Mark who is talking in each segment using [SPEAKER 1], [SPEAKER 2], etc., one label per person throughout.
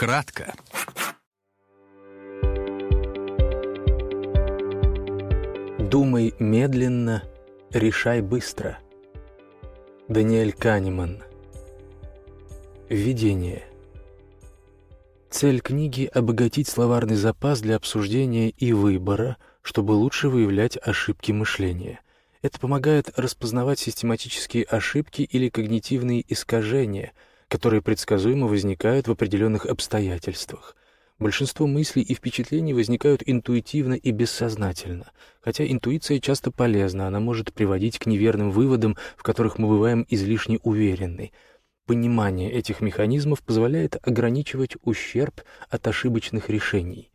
[SPEAKER 1] Кратко.
[SPEAKER 2] Думай медленно, решай быстро. Даниэль Канеман. Введение. Цель книги – обогатить словарный запас для обсуждения и выбора, чтобы лучше выявлять ошибки мышления. Это помогает распознавать систематические ошибки или когнитивные искажения, которые предсказуемо возникают в определенных обстоятельствах. Большинство мыслей и впечатлений возникают интуитивно и бессознательно. Хотя интуиция часто полезна, она может приводить к неверным выводам, в которых мы бываем излишне уверены. Понимание этих механизмов позволяет ограничивать ущерб от ошибочных решений.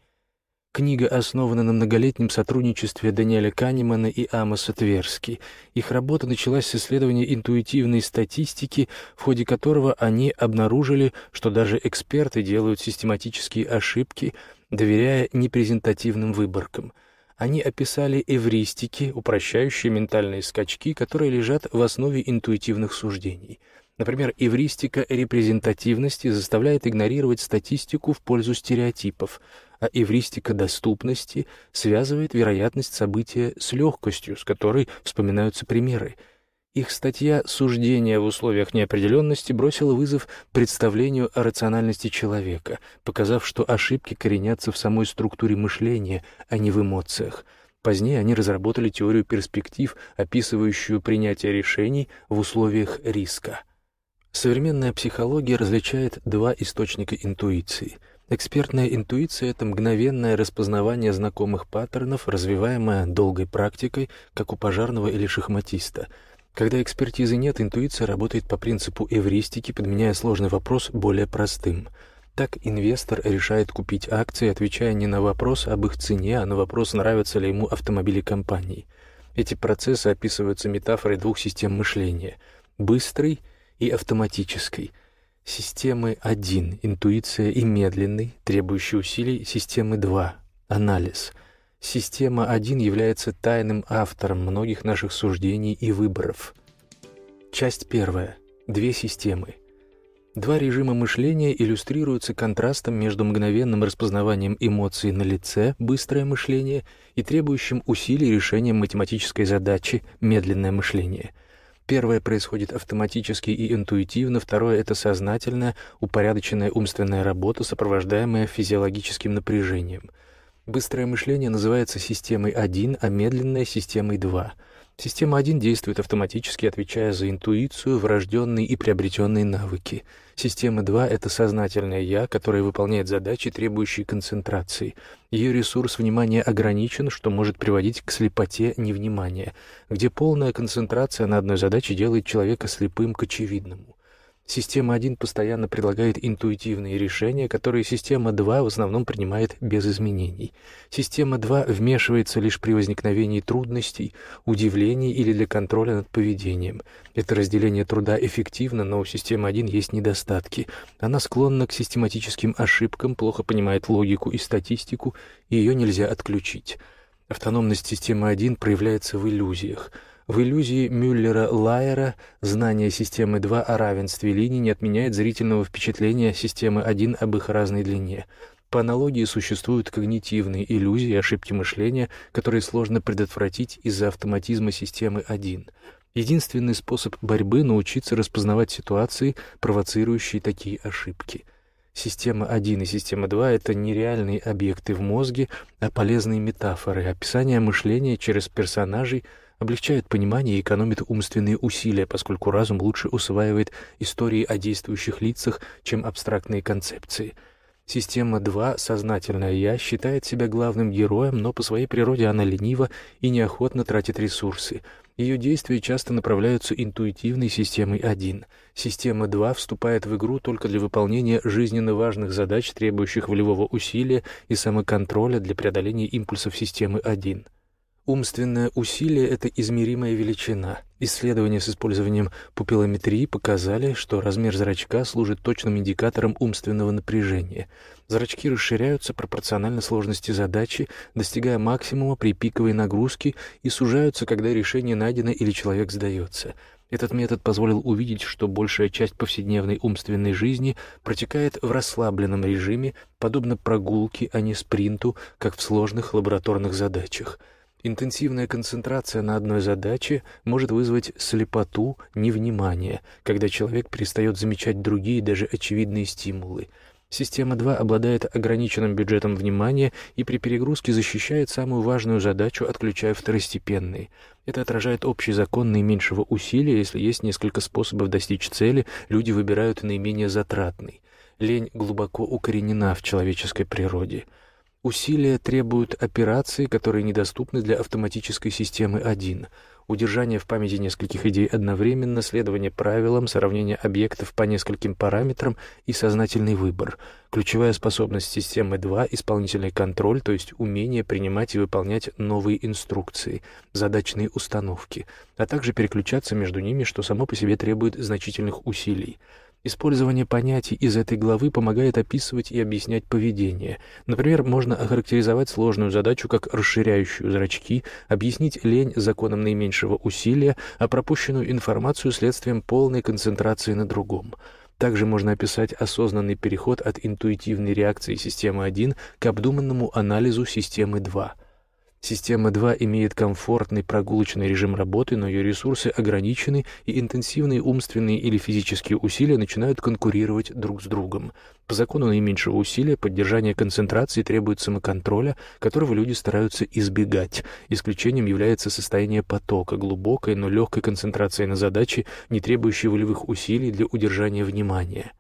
[SPEAKER 2] Книга основана на многолетнем сотрудничестве Даниэля Канемана и Амоса Тверски. Их работа началась с исследования интуитивной статистики, в ходе которого они обнаружили, что даже эксперты делают систематические ошибки, доверяя непрезентативным выборкам. Они описали эвристики, упрощающие ментальные скачки, которые лежат в основе интуитивных суждений — Например, эвристика репрезентативности заставляет игнорировать статистику в пользу стереотипов, а эвристика доступности связывает вероятность события с легкостью, с которой вспоминаются примеры. Их статья «Суждение в условиях неопределенности» бросила вызов представлению о рациональности человека, показав, что ошибки коренятся в самой структуре мышления, а не в эмоциях. Позднее они разработали теорию перспектив, описывающую принятие решений в условиях риска. Современная психология различает два источника интуиции. Экспертная интуиция — это мгновенное распознавание знакомых паттернов, развиваемое долгой практикой, как у пожарного или шахматиста. Когда экспертизы нет, интуиция работает по принципу эвристики, подменяя сложный вопрос более простым. Так инвестор решает купить акции, отвечая не на вопрос об их цене, а на вопрос, нравятся ли ему автомобили компании. Эти процессы описываются метафорой двух систем мышления — быстрый — и автоматической. Системы 1 – интуиция и медленный, требующий усилий, системы 2 – анализ. Система 1 является тайным автором многих наших суждений и выборов. Часть первая. Две системы. Два режима мышления иллюстрируются контрастом между мгновенным распознаванием эмоций на лице, быстрое мышление, и требующим усилий решением математической задачи, медленное мышление – Первое происходит автоматически и интуитивно, второе — это сознательная, упорядоченная умственная работа, сопровождаемая физиологическим напряжением. Быстрое мышление называется системой 1, а медленное — системой 2. Система 1 действует автоматически, отвечая за интуицию, врожденные и приобретенные навыки. Система 2 — это сознательное «я», которое выполняет задачи, требующие концентрации. Ее ресурс внимания ограничен, что может приводить к слепоте невнимания, где полная концентрация на одной задаче делает человека слепым к очевидному. Система 1 постоянно предлагает интуитивные решения, которые система 2 в основном принимает без изменений. Система 2 вмешивается лишь при возникновении трудностей, удивлений или для контроля над поведением. Это разделение труда эффективно, но у системы 1 есть недостатки. Она склонна к систематическим ошибкам, плохо понимает логику и статистику, и ее нельзя отключить. Автономность системы 1 проявляется в иллюзиях – в иллюзии Мюллера-Лайера знание системы 2 о равенстве линий не отменяет зрительного впечатления системы 1 об их разной длине. По аналогии существуют когнитивные иллюзии и ошибки мышления, которые сложно предотвратить из-за автоматизма системы 1. Единственный способ борьбы — научиться распознавать ситуации, провоцирующие такие ошибки. Система 1 и система 2 — это нереальные объекты в мозге, а полезные метафоры, описание мышления через персонажей — облегчает понимание и экономит умственные усилия, поскольку разум лучше усваивает истории о действующих лицах, чем абстрактные концепции. Система 2, сознательное «я», считает себя главным героем, но по своей природе она ленива и неохотно тратит ресурсы. Ее действия часто направляются интуитивной системой 1. Система 2 вступает в игру только для выполнения жизненно важных задач, требующих волевого усилия и самоконтроля для преодоления импульсов системы 1. Умственное усилие — это измеримая величина. Исследования с использованием пупиллометрии показали, что размер зрачка служит точным индикатором умственного напряжения. Зрачки расширяются пропорционально сложности задачи, достигая максимума при пиковой нагрузке и сужаются, когда решение найдено или человек сдается. Этот метод позволил увидеть, что большая часть повседневной умственной жизни протекает в расслабленном режиме, подобно прогулке, а не спринту, как в сложных лабораторных задачах. Интенсивная концентрация на одной задаче может вызвать слепоту, невнимание, когда человек перестает замечать другие, даже очевидные стимулы — Система 2 обладает ограниченным бюджетом внимания и при перегрузке защищает самую важную задачу, отключая второстепенные. Это отражает общий закон наименьшего усилия. Если есть несколько способов достичь цели, люди выбирают наименее затратный. Лень глубоко укоренена в человеческой природе. Усилия требуют операций, которые недоступны для автоматической системы 1 удержание в памяти нескольких идей одновременно, следование правилам, сравнение объектов по нескольким параметрам и сознательный выбор. Ключевая способность системы 2 — исполнительный контроль, то есть умение принимать и выполнять новые инструкции, задачные установки, а также переключаться между ними, что само по себе требует значительных усилий. Использование понятий из этой главы помогает описывать и объяснять поведение. Например, можно охарактеризовать сложную задачу как расширяющую зрачки, объяснить лень законом наименьшего усилия, а пропущенную информацию следствием полной концентрации на другом. Также можно описать осознанный переход от интуитивной реакции системы 1 к обдуманному анализу системы 2. Система 2 имеет комфортный прогулочный режим работы, но ее ресурсы ограничены, и интенсивные умственные или физические усилия начинают конкурировать друг с другом. По закону наименьшего усилия поддержание концентрации требует самоконтроля, которого люди стараются избегать. Исключением является состояние потока, глубокой, но легкой концентрации на задаче, не требующей волевых усилий для удержания внимания.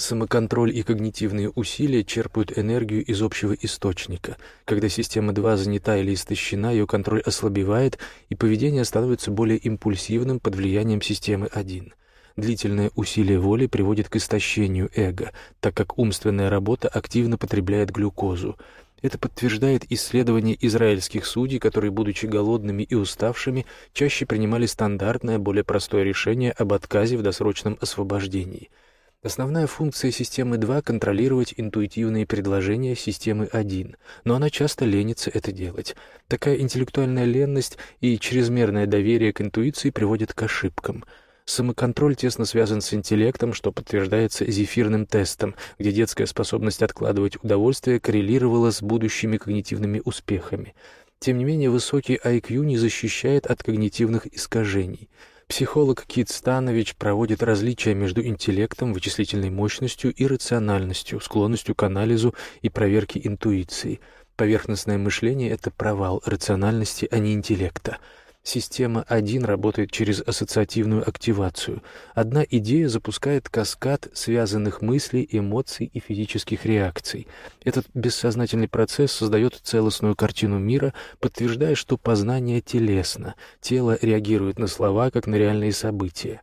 [SPEAKER 2] Самоконтроль и когнитивные усилия черпают энергию из общего источника. Когда система 2 занята или истощена, ее контроль ослабевает, и поведение становится более импульсивным под влиянием системы 1. Длительное усилие воли приводит к истощению эго, так как умственная работа активно потребляет глюкозу. Это подтверждает исследование израильских судей, которые, будучи голодными и уставшими, чаще принимали стандартное, более простое решение об отказе в досрочном освобождении – Основная функция системы 2 — контролировать интуитивные предложения системы 1, но она часто ленится это делать. Такая интеллектуальная ленность и чрезмерное доверие к интуиции приводят к ошибкам. Самоконтроль тесно связан с интеллектом, что подтверждается зефирным тестом, где детская способность откладывать удовольствие коррелировала с будущими когнитивными успехами. Тем не менее, высокий IQ не защищает от когнитивных искажений — Психолог Кит Станович проводит различия между интеллектом, вычислительной мощностью и рациональностью, склонностью к анализу и проверке интуиции. Поверхностное мышление — это провал рациональности, а не интеллекта — Система 1 работает через ассоциативную активацию. Одна идея запускает каскад связанных мыслей, эмоций и физических реакций. Этот бессознательный процесс создает целостную картину мира, подтверждая, что познание телесно, тело реагирует на слова, как на реальные события.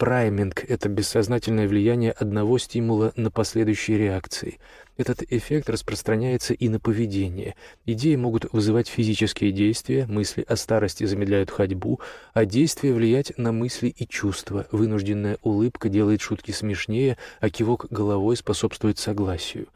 [SPEAKER 2] Прайминг — это бессознательное влияние одного стимула на последующие реакции. Этот эффект распространяется и на поведение. Идеи могут вызывать физические действия, мысли о старости замедляют ходьбу, а действия влиять на мысли и чувства. Вынужденная улыбка делает шутки смешнее, а кивок головой способствует согласию.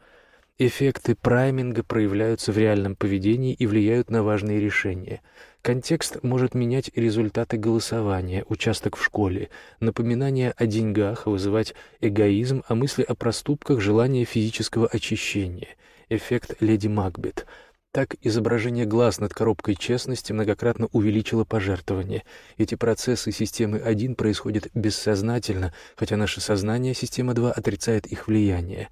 [SPEAKER 2] Эффекты прайминга проявляются в реальном поведении и влияют на важные решения. Контекст может менять результаты голосования, участок в школе, напоминание о деньгах, вызывать эгоизм, а мысли о проступках, желание физического очищения. Эффект леди Макбет. Так, изображение глаз над коробкой честности многократно увеличило пожертвование. Эти процессы системы 1 происходят бессознательно, хотя наше сознание, система 2, отрицает их влияние.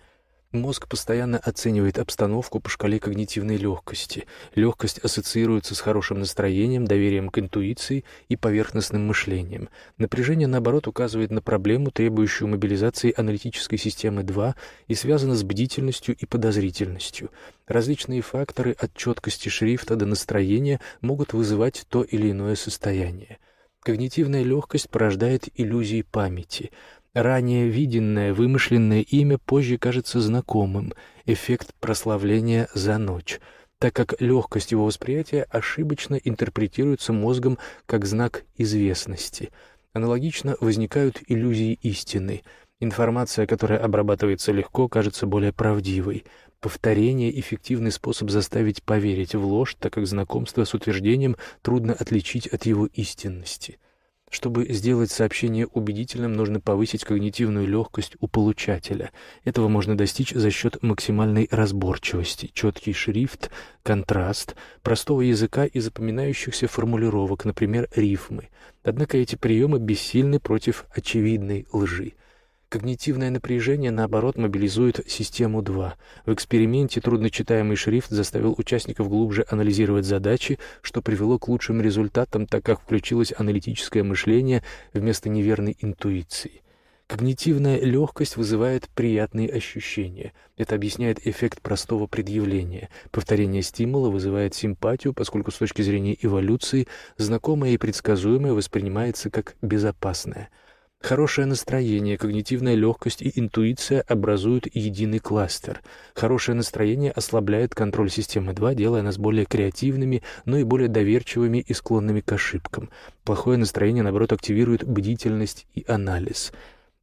[SPEAKER 2] Мозг постоянно оценивает обстановку по шкале когнитивной легкости. Легкость ассоциируется с хорошим настроением, доверием к интуиции и поверхностным мышлением. Напряжение, наоборот, указывает на проблему, требующую мобилизации аналитической системы 2 и связано с бдительностью и подозрительностью. Различные факторы от четкости шрифта до настроения могут вызывать то или иное состояние. Когнитивная легкость порождает иллюзии памяти — Ранее виденное вымышленное имя позже кажется знакомым, эффект прославления за ночь, так как легкость его восприятия ошибочно интерпретируется мозгом как знак известности. Аналогично возникают иллюзии истины. Информация, которая обрабатывается легко, кажется более правдивой. Повторение — эффективный способ заставить поверить в ложь, так как знакомство с утверждением трудно отличить от его истинности. Чтобы сделать сообщение убедительным, нужно повысить когнитивную легкость у получателя. Этого можно достичь за счет максимальной разборчивости, четкий шрифт, контраст, простого языка и запоминающихся формулировок, например, рифмы. Однако эти приемы бессильны против очевидной лжи. Когнитивное напряжение, наоборот, мобилизует систему 2. В эксперименте трудночитаемый шрифт заставил участников глубже анализировать задачи, что привело к лучшим результатам, так как включилось аналитическое мышление вместо неверной интуиции. Когнитивная легкость вызывает приятные ощущения. Это объясняет эффект простого предъявления. Повторение стимула вызывает симпатию, поскольку с точки зрения эволюции знакомое и предсказуемое воспринимается как безопасное – Хорошее настроение, когнитивная легкость и интуиция образуют единый кластер. Хорошее настроение ослабляет контроль системы 2, делая нас более креативными, но и более доверчивыми и склонными к ошибкам. Плохое настроение, наоборот, активирует бдительность и анализ.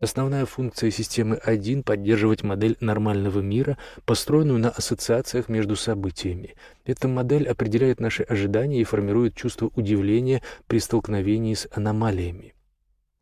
[SPEAKER 2] Основная функция системы 1 — поддерживать модель нормального мира, построенную на ассоциациях между событиями. Эта модель определяет наши ожидания и формирует чувство удивления при столкновении с аномалиями.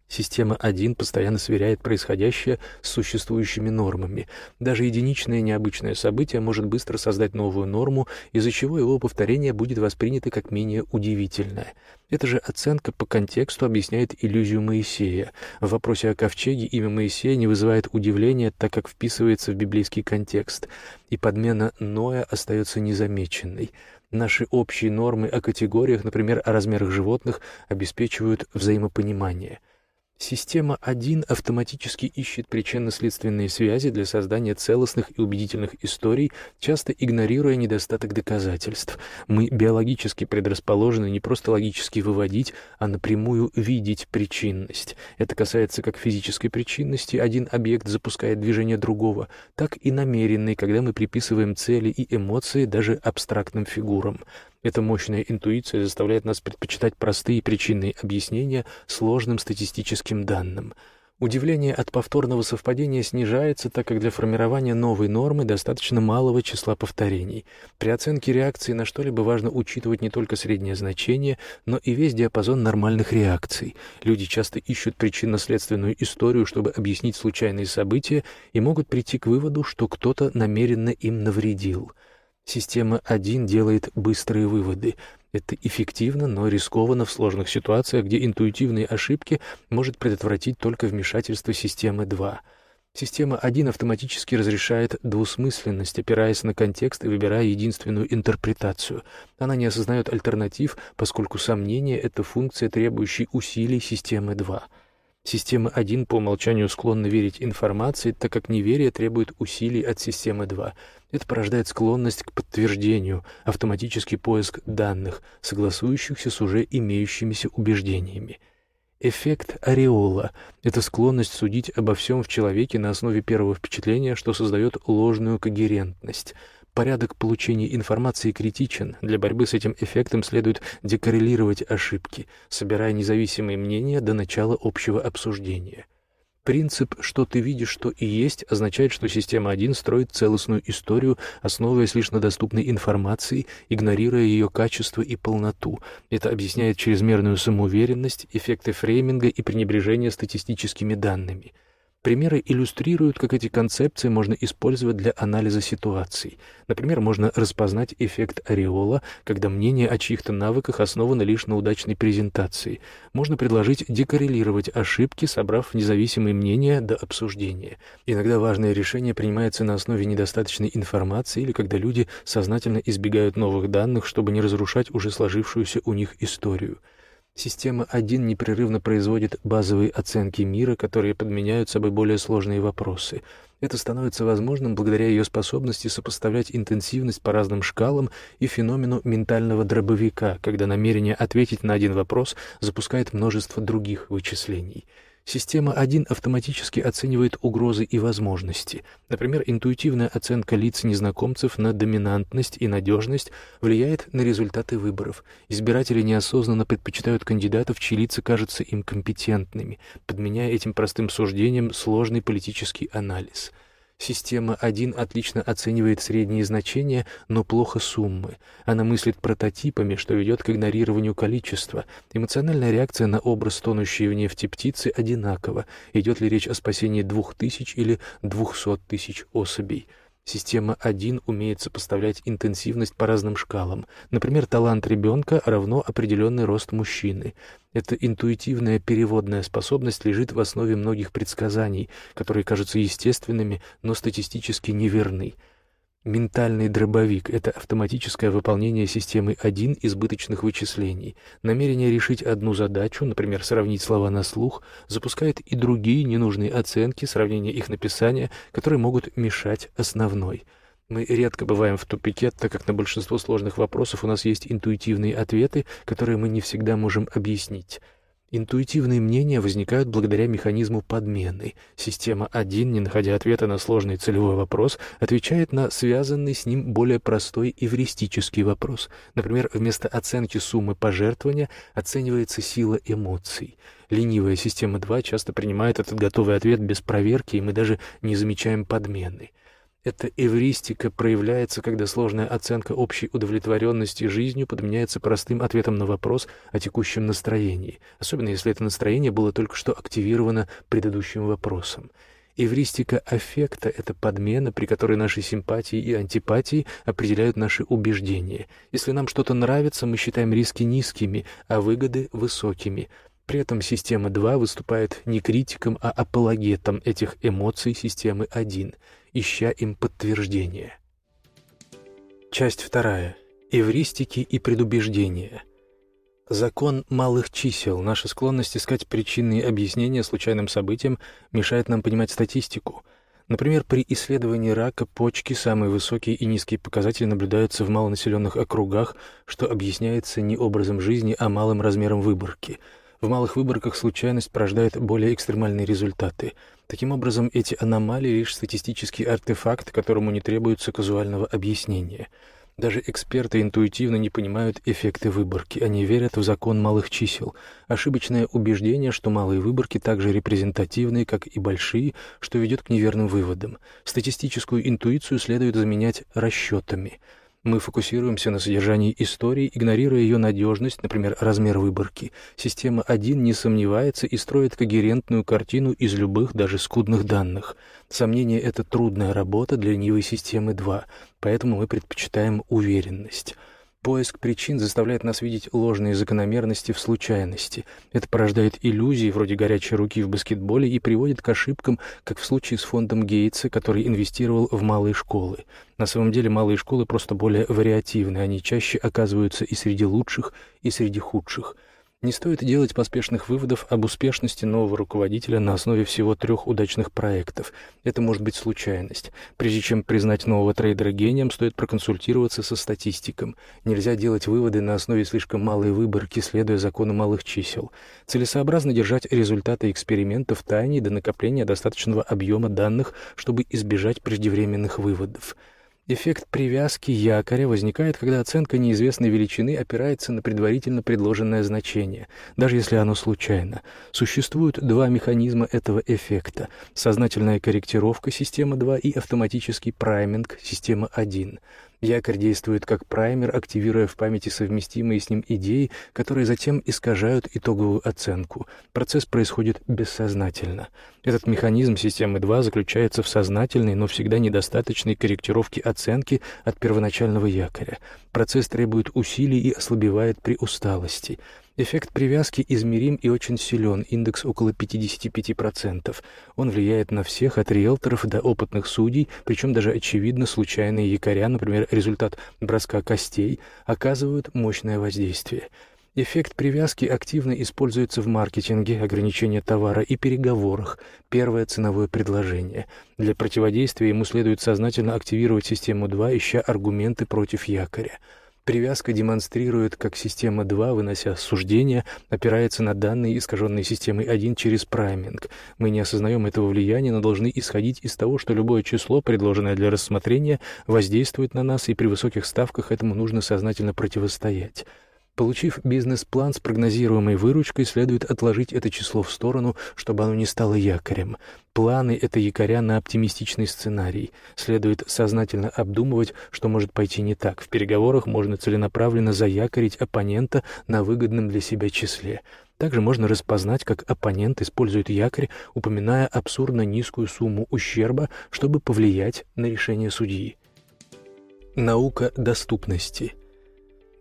[SPEAKER 2] Система 1 постоянно сверяет происходящее с существующими нормами. Даже единичное необычное событие может быстро создать новую норму, из-за чего его повторение будет воспринято как менее удивительное. Эта же оценка по контексту объясняет иллюзию Моисея. В вопросе о ковчеге имя Моисея не вызывает удивления, так как вписывается в библейский контекст, и подмена Ноя остается незамеченной. Наши общие нормы о категориях, например, о размерах животных, обеспечивают взаимопонимание — Система 1 автоматически ищет причинно-следственные связи для создания целостных и убедительных историй, часто игнорируя недостаток доказательств. Мы биологически предрасположены не просто логически выводить, а напрямую видеть причинность. Это касается как физической причинности, один объект запускает движение другого, так и намеренной, когда мы приписываем цели и эмоции даже абстрактным фигурам. Эта мощная интуиция заставляет нас предпочитать простые причинные объяснения сложным статистическим данным. Удивление от повторного совпадения снижается, так как для формирования новой нормы достаточно малого числа повторений. При оценке реакции на что-либо важно учитывать не только среднее значение, но и весь диапазон нормальных реакций. Люди часто ищут причинно-следственную историю, чтобы объяснить случайные события, и могут прийти к выводу, что кто-то намеренно им навредил — Система 1 делает быстрые выводы. Это эффективно, но рискованно в сложных ситуациях, где интуитивные ошибки может предотвратить только вмешательство системы 2. Система 1 автоматически разрешает двусмысленность, опираясь на контекст и выбирая единственную интерпретацию. Она не осознает альтернатив, поскольку сомнение — это функция, требующая усилий системы 2. Система 1 по умолчанию склонна верить информации, так как неверие требует усилий от системы 2. Это порождает склонность к подтверждению, автоматический поиск данных, согласующихся с уже имеющимися убеждениями. Эффект ореола — это склонность судить обо всем в человеке на основе первого впечатления, что создает ложную когерентность — Порядок получения информации критичен. Для борьбы с этим эффектом следует декоррелировать ошибки, собирая независимые мнения до начала общего обсуждения. Принцип «что ты видишь, что и есть» означает, что система 1 строит целостную историю, основываясь лишь на доступной информации, игнорируя ее качество и полноту. Это объясняет чрезмерную самоуверенность, эффекты фрейминга и пренебрежение статистическими данными — Примеры иллюстрируют, как эти концепции можно использовать для анализа ситуаций. Например, можно распознать эффект ореола, когда мнение о чьих-то навыках основано лишь на удачной презентации. Можно предложить декоррелировать ошибки, собрав независимые мнения до обсуждения. Иногда важное решение принимается на основе недостаточной информации или когда люди сознательно избегают новых данных, чтобы не разрушать уже сложившуюся у них историю. Система 1 непрерывно производит базовые оценки мира, которые подменяют собой более сложные вопросы. Это становится возможным благодаря ее способности сопоставлять интенсивность по разным шкалам и феномену ментального дробовика, когда намерение ответить на один вопрос запускает множество других вычислений — Система 1 автоматически оценивает угрозы и возможности. Например, интуитивная оценка лиц незнакомцев на доминантность и надежность влияет на результаты выборов. Избиратели неосознанно предпочитают кандидатов, чьи лица кажутся им компетентными, подменяя этим простым суждением сложный политический анализ — Система 1 отлично оценивает средние значения, но плохо суммы. Она мыслит прототипами, что ведет к игнорированию количества. Эмоциональная реакция на образ тонущей в нефти птицы одинакова, идет ли речь о спасении двух тысяч или двухсот тысяч особей. Система 1 умеет сопоставлять интенсивность по разным шкалам. Например, талант ребенка равно определенный рост мужчины. Эта интуитивная переводная способность лежит в основе многих предсказаний, которые кажутся естественными, но статистически неверны. Ментальный дробовик — это автоматическое выполнение системы 1 избыточных вычислений. Намерение решить одну задачу, например, сравнить слова на слух, запускает и другие ненужные оценки, сравнение их написания, которые могут мешать основной. Мы редко бываем в тупике, так как на большинство сложных вопросов у нас есть интуитивные ответы, которые мы не всегда можем объяснить. Интуитивные мнения возникают благодаря механизму подмены. Система 1, не находя ответа на сложный целевой вопрос, отвечает на связанный с ним более простой эвристический вопрос. Например, вместо оценки суммы пожертвования оценивается сила эмоций. Ленивая система 2 часто принимает этот готовый ответ без проверки, и мы даже не замечаем подмены. Эта эвристика проявляется, когда сложная оценка общей удовлетворенности жизнью подменяется простым ответом на вопрос о текущем настроении, особенно если это настроение было только что активировано предыдущим вопросом. Эвристика аффекта — это подмена, при которой наши симпатии и антипатии определяют наши убеждения. Если нам что-то нравится, мы считаем риски низкими, а выгоды — высокими. При этом система 2 выступает не критиком, а апологетом этих эмоций системы 1 — ища им подтверждение. Часть вторая. Эвристики и предубеждения. Закон малых чисел, наша склонность искать причинные объяснения случайным событиям мешает нам понимать статистику. Например, при исследовании рака почки самые высокие и низкие показатели наблюдаются в малонаселенных округах, что объясняется не образом жизни, а малым размером выборки — в малых выборках случайность порождает более экстремальные результаты. Таким образом, эти аномалии — лишь статистический артефакт, которому не требуется казуального объяснения. Даже эксперты интуитивно не понимают эффекты выборки, они верят в закон малых чисел. Ошибочное убеждение, что малые выборки так же репрезентативны, как и большие, что ведет к неверным выводам. Статистическую интуицию следует заменять расчетами — мы фокусируемся на содержании истории, игнорируя ее надежность, например, размер выборки. Система 1 не сомневается и строит когерентную картину из любых, даже скудных данных. Сомнение — это трудная работа для ленивой системы 2, поэтому мы предпочитаем уверенность. Поиск причин заставляет нас видеть ложные закономерности в случайности. Это порождает иллюзии, вроде горячей руки в баскетболе, и приводит к ошибкам, как в случае с фондом Гейтса, который инвестировал в малые школы. На самом деле малые школы просто более вариативны, они чаще оказываются и среди лучших, и среди худших — не стоит делать поспешных выводов об успешности нового руководителя на основе всего трех удачных проектов. Это может быть случайность. Прежде чем признать нового трейдера гением, стоит проконсультироваться со статистиком. Нельзя делать выводы на основе слишком малой выборки, следуя закону малых чисел. Целесообразно держать результаты эксперимента в тайне до накопления достаточного объема данных, чтобы избежать преждевременных выводов. Эффект привязки якоря возникает, когда оценка неизвестной величины опирается на предварительно предложенное значение, даже если оно случайно. Существуют два механизма этого эффекта — сознательная корректировка системы 2 и автоматический прайминг системы 1. Якорь действует как праймер, активируя в памяти совместимые с ним идеи, которые затем искажают итоговую оценку. Процесс происходит бессознательно. Этот механизм системы 2 заключается в сознательной, но всегда недостаточной корректировке оценки от первоначального якоря. Процесс требует усилий и ослабевает при усталости. Эффект привязки измерим и очень силен, индекс около 55%. Он влияет на всех, от риэлторов до опытных судей, причем даже очевидно случайные якоря, например, результат броска костей, оказывают мощное воздействие. Эффект привязки активно используется в маркетинге, ограничении товара и переговорах, первое ценовое предложение. Для противодействия ему следует сознательно активировать систему 2, ища аргументы против якоря. Привязка демонстрирует, как система 2, вынося суждения, опирается на данные, искаженные системой 1 через прайминг. Мы не осознаем этого влияния, но должны исходить из того, что любое число, предложенное для рассмотрения, воздействует на нас, и при высоких ставках этому нужно сознательно противостоять. Получив бизнес-план с прогнозируемой выручкой, следует отложить это число в сторону, чтобы оно не стало якорем. Планы — это якоря на оптимистичный сценарий. Следует сознательно обдумывать, что может пойти не так. В переговорах можно целенаправленно заякорить оппонента на выгодном для себя числе. Также можно распознать, как оппонент использует якорь, упоминая абсурдно низкую сумму ущерба, чтобы повлиять на решение судьи. Наука доступности —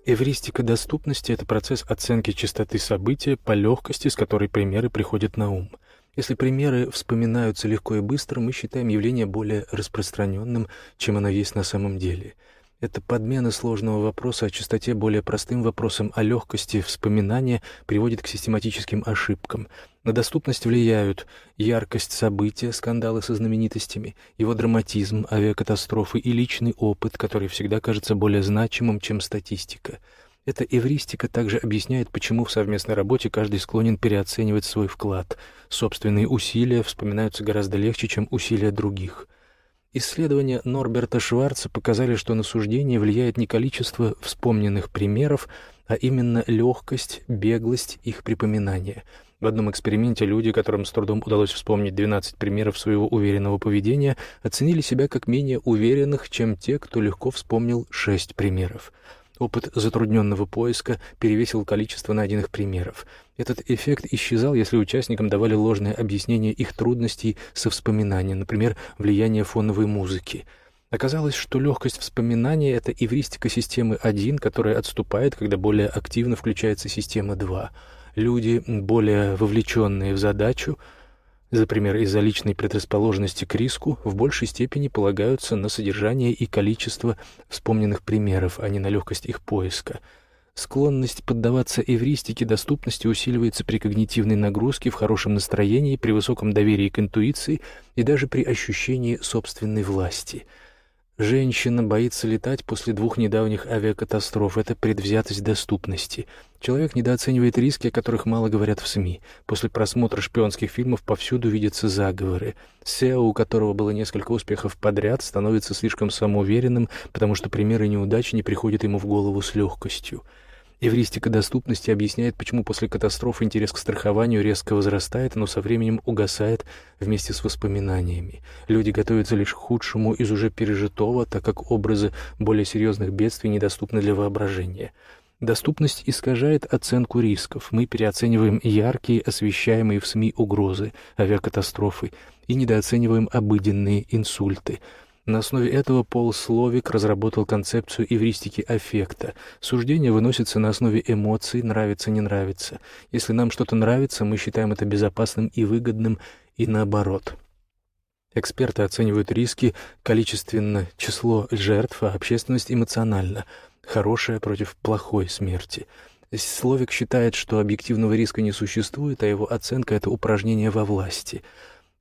[SPEAKER 2] Эвристика доступности — это процесс оценки частоты события по легкости, с которой примеры приходят на ум. Если примеры вспоминаются легко и быстро, мы считаем явление более распространенным, чем оно есть на самом деле — эта подмена сложного вопроса о частоте более простым вопросом о легкости вспоминания приводит к систематическим ошибкам. На доступность влияют яркость события, скандалы со знаменитостями, его драматизм, авиакатастрофы и личный опыт, который всегда кажется более значимым, чем статистика. Эта эвристика также объясняет, почему в совместной работе каждый склонен переоценивать свой вклад. Собственные усилия вспоминаются гораздо легче, чем усилия других — Исследования Норберта Шварца показали, что на суждение влияет не количество вспомненных примеров, а именно легкость, беглость их припоминания. В одном эксперименте люди, которым с трудом удалось вспомнить 12 примеров своего уверенного поведения, оценили себя как менее уверенных, чем те, кто легко вспомнил 6 примеров. Опыт затрудненного поиска перевесил количество найденных примеров. Этот эффект исчезал, если участникам давали ложное объяснение их трудностей со вспоминанием, например, влияние фоновой музыки. Оказалось, что легкость вспоминания — это эвристика системы 1, которая отступает, когда более активно включается система 2. Люди, более вовлеченные в задачу — Например, из-за личной предрасположенности к риску в большей степени полагаются на содержание и количество вспомненных примеров, а не на легкость их поиска. Склонность поддаваться эвристике доступности усиливается при когнитивной нагрузке, в хорошем настроении, при высоком доверии к интуиции и даже при ощущении собственной власти — Женщина боится летать после двух недавних авиакатастроф. Это предвзятость доступности. Человек недооценивает риски, о которых мало говорят в СМИ. После просмотра шпионских фильмов повсюду видятся заговоры. Сео, у которого было несколько успехов подряд, становится слишком самоуверенным, потому что примеры неудач не приходят ему в голову с легкостью. Эвристика доступности объясняет, почему после катастрофы интерес к страхованию резко возрастает, но со временем угасает вместе с воспоминаниями. Люди готовятся лишь к худшему из уже пережитого, так как образы более серьезных бедствий недоступны для воображения. Доступность искажает оценку рисков. Мы переоцениваем яркие, освещаемые в СМИ угрозы, авиакатастрофы и недооцениваем обыденные инсульты — на основе этого Пол Словик разработал концепцию эвристики аффекта. Суждение выносится на основе эмоций «нравится-не нравится». Если нам что-то нравится, мы считаем это безопасным и выгодным, и наоборот. Эксперты оценивают риски количественно, число жертв, а общественность эмоционально. Хорошая против плохой смерти. Словик считает, что объективного риска не существует, а его оценка — это упражнение во власти —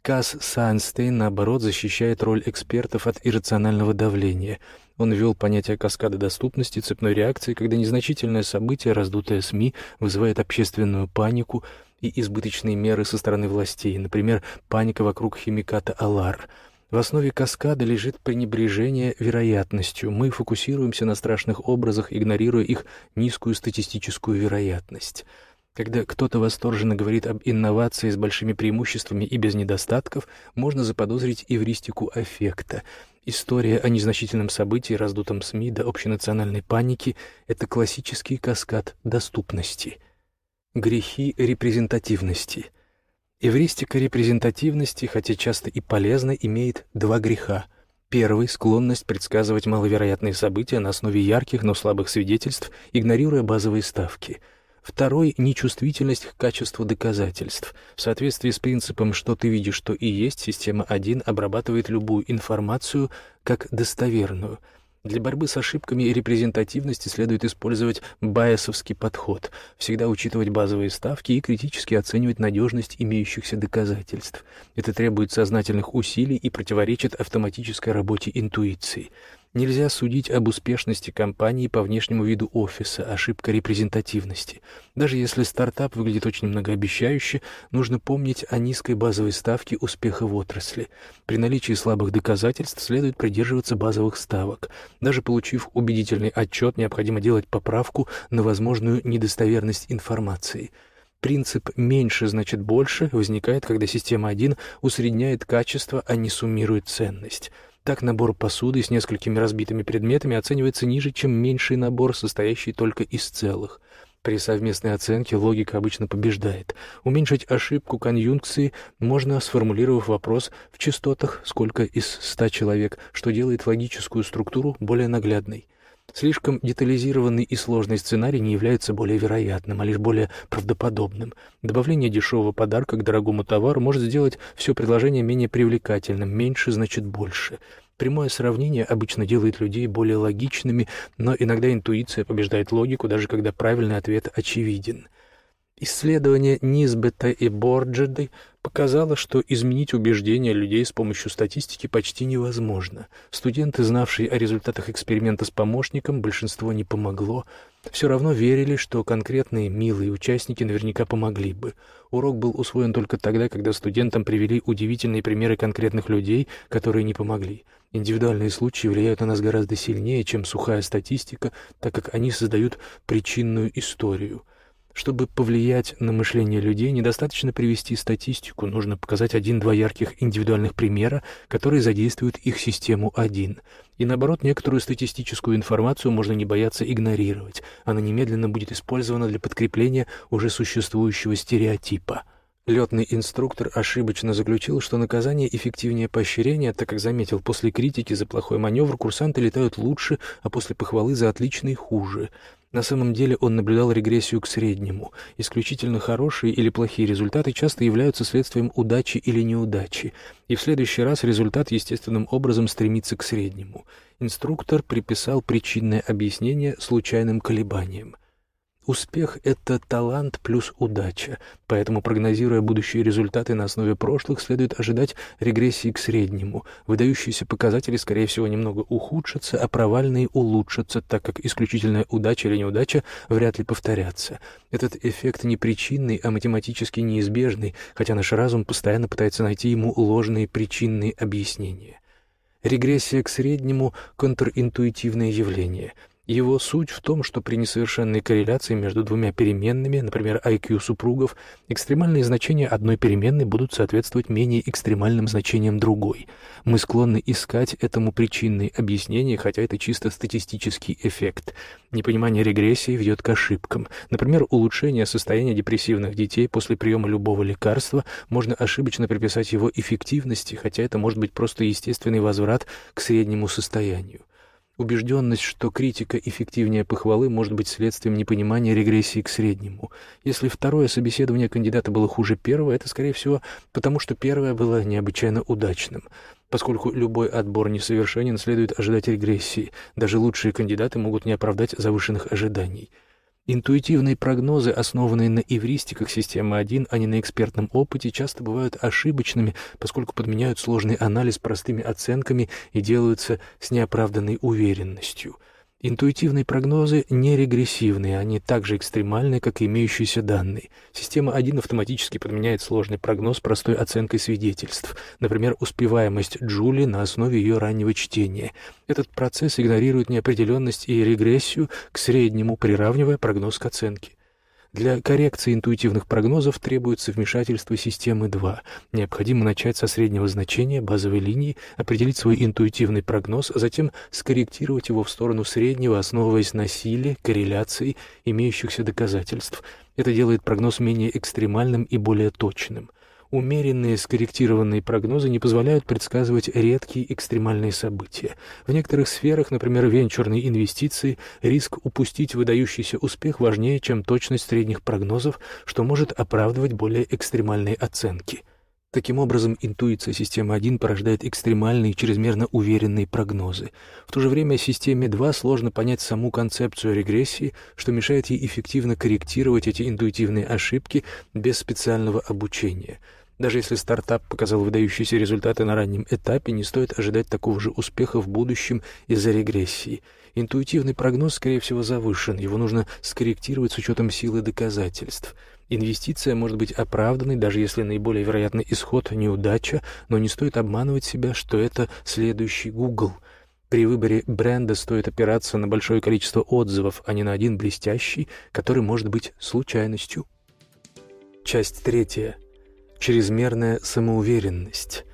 [SPEAKER 2] Касс Сайнстейн, наоборот, защищает роль экспертов от иррационального давления. Он ввел понятие каскада доступности, цепной реакции, когда незначительное событие, раздутое СМИ, вызывает общественную панику и избыточные меры со стороны властей, например, паника вокруг химиката «Алар». В основе каскада лежит пренебрежение вероятностью. Мы фокусируемся на страшных образах, игнорируя их низкую статистическую вероятность. Когда кто-то восторженно говорит об инновации с большими преимуществами и без недостатков, можно заподозрить эвристику аффекта. История о незначительном событии, раздутом СМИ до общенациональной паники — это классический каскад доступности. Грехи репрезентативности. Эвристика репрезентативности, хотя часто и полезна, имеет два греха — Первый — склонность предсказывать маловероятные события на основе ярких, но слабых свидетельств, игнорируя базовые ставки — Второй — нечувствительность к качеству доказательств. В соответствии с принципом «что ты видишь, что и есть», система 1 обрабатывает любую информацию как достоверную. Для борьбы с ошибками и репрезентативности следует использовать байесовский подход, всегда учитывать базовые ставки и критически оценивать надежность имеющихся доказательств. Это требует сознательных усилий и противоречит автоматической работе интуиции — Нельзя судить об успешности компании по внешнему виду офиса, ошибка репрезентативности. Даже если стартап выглядит очень многообещающе, нужно помнить о низкой базовой ставке успеха в отрасли. При наличии слабых доказательств следует придерживаться базовых ставок. Даже получив убедительный отчет, необходимо делать поправку на возможную недостоверность информации – Принцип «меньше значит больше» возникает, когда система 1 усредняет качество, а не суммирует ценность. Так набор посуды с несколькими разбитыми предметами оценивается ниже, чем меньший набор, состоящий только из целых. При совместной оценке логика обычно побеждает. Уменьшить ошибку конъюнкции можно, сформулировав вопрос в частотах «сколько из ста человек», что делает логическую структуру более наглядной. Слишком детализированный и сложный сценарий не является более вероятным, а лишь более правдоподобным. Добавление дешевого подарка к дорогому товару может сделать все предложение менее привлекательным, меньше значит больше. Прямое сравнение обычно делает людей более логичными, но иногда интуиция побеждает логику, даже когда правильный ответ очевиден. Исследование Низбета и Борджеды показало, что изменить убеждения людей с помощью статистики почти невозможно. Студенты, знавшие о результатах эксперимента с помощником, большинство не помогло, все равно верили, что конкретные милые участники наверняка помогли бы. Урок был усвоен только тогда, когда студентам привели удивительные примеры конкретных людей, которые не помогли. Индивидуальные случаи влияют на нас гораздо сильнее, чем сухая статистика, так как они создают причинную историю — чтобы повлиять на мышление людей, недостаточно привести статистику, нужно показать один-два ярких индивидуальных примера, которые задействуют их систему один. И наоборот, некоторую статистическую информацию можно не бояться игнорировать, она немедленно будет использована для подкрепления уже существующего стереотипа. Летный инструктор ошибочно заключил, что наказание эффективнее поощрения, так как заметил, после критики за плохой маневр курсанты летают лучше, а после похвалы за отличный — хуже. На самом деле он наблюдал регрессию к среднему. Исключительно хорошие или плохие результаты часто являются следствием удачи или неудачи, и в следующий раз результат естественным образом стремится к среднему. Инструктор приписал причинное объяснение случайным колебаниям. Успех — это талант плюс удача, поэтому, прогнозируя будущие результаты на основе прошлых, следует ожидать регрессии к среднему. Выдающиеся показатели, скорее всего, немного ухудшатся, а провальные улучшатся, так как исключительная удача или неудача вряд ли повторятся. Этот эффект не причинный, а математически неизбежный, хотя наш разум постоянно пытается найти ему ложные причинные объяснения. Регрессия к среднему — контринтуитивное явление — его суть в том, что при несовершенной корреляции между двумя переменными, например, IQ супругов, экстремальные значения одной переменной будут соответствовать менее экстремальным значениям другой. Мы склонны искать этому причинные объяснения, хотя это чисто статистический эффект. Непонимание регрессии ведет к ошибкам. Например, улучшение состояния депрессивных детей после приема любого лекарства можно ошибочно приписать его эффективности, хотя это может быть просто естественный возврат к среднему состоянию. Убежденность, что критика эффективнее похвалы, может быть следствием непонимания регрессии к среднему. Если второе собеседование кандидата было хуже первого, это, скорее всего, потому что первое было необычайно удачным. Поскольку любой отбор несовершенен, следует ожидать регрессии. Даже лучшие кандидаты могут не оправдать завышенных ожиданий. Интуитивные прогнозы, основанные на эвристиках системы 1, а не на экспертном опыте, часто бывают ошибочными, поскольку подменяют сложный анализ простыми оценками и делаются с неоправданной уверенностью — Интуитивные прогнозы не регрессивные, они так же экстремальны, как имеющиеся данные. Система 1 автоматически подменяет сложный прогноз простой оценкой свидетельств, например, успеваемость Джули на основе ее раннего чтения. Этот процесс игнорирует неопределенность и регрессию к среднему, приравнивая прогноз к оценке. Для коррекции интуитивных прогнозов требуется вмешательство системы 2. Необходимо начать со среднего значения базовой линии, определить свой интуитивный прогноз, а затем скорректировать его в сторону среднего, основываясь на силе, корреляции имеющихся доказательств. Это делает прогноз менее экстремальным и более точным. Умеренные скорректированные прогнозы не позволяют предсказывать редкие экстремальные события. В некоторых сферах, например, венчурные инвестиции, риск упустить выдающийся успех важнее, чем точность средних прогнозов, что может оправдывать более экстремальные оценки. Таким образом, интуиция системы 1 порождает экстремальные и чрезмерно уверенные прогнозы. В то же время системе 2 сложно понять саму концепцию регрессии, что мешает ей эффективно корректировать эти интуитивные ошибки без специального обучения. Даже если стартап показал выдающиеся результаты на раннем этапе, не стоит ожидать такого же успеха в будущем из-за регрессии. Интуитивный прогноз, скорее всего, завышен, его нужно скорректировать с учетом силы доказательств. Инвестиция может быть оправданной, даже если наиболее вероятный исход – неудача, но не стоит обманывать себя, что это следующий Google. При выборе бренда стоит опираться на большое количество отзывов, а не на один блестящий, который может быть случайностью. Часть третья. Чрезмерная самоуверенность.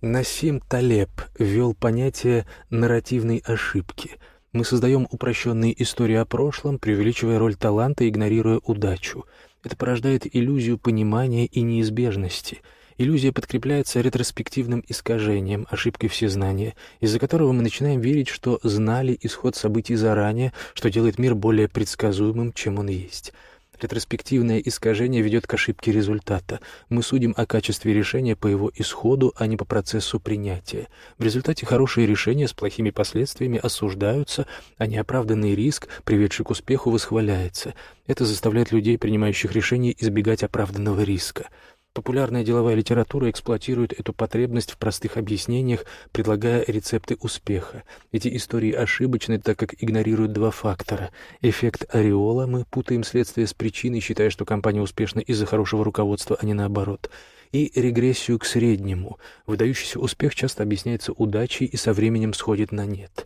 [SPEAKER 2] Насим Талеб ввел понятие нарративной ошибки. Мы создаем упрощенные истории о прошлом, преувеличивая роль таланта и игнорируя удачу. Это порождает иллюзию понимания и неизбежности. Иллюзия подкрепляется ретроспективным искажением, ошибкой всезнания, из-за которого мы начинаем верить, что знали исход событий заранее, что делает мир более предсказуемым, чем он есть. Ретроспективное искажение ведет к ошибке результата. Мы судим о качестве решения по его исходу, а не по процессу принятия. В результате хорошие решения с плохими последствиями осуждаются, а неоправданный риск, приведший к успеху, восхваляется. Это заставляет людей, принимающих решения, избегать оправданного риска. Популярная деловая литература эксплуатирует эту потребность в простых объяснениях, предлагая рецепты успеха. Эти истории ошибочны, так как игнорируют два фактора. Эффект ореола, мы путаем следствие с причиной, считая, что компания успешна из-за хорошего руководства, а не наоборот. И регрессию к среднему. Выдающийся успех часто объясняется удачей и со временем сходит на нет.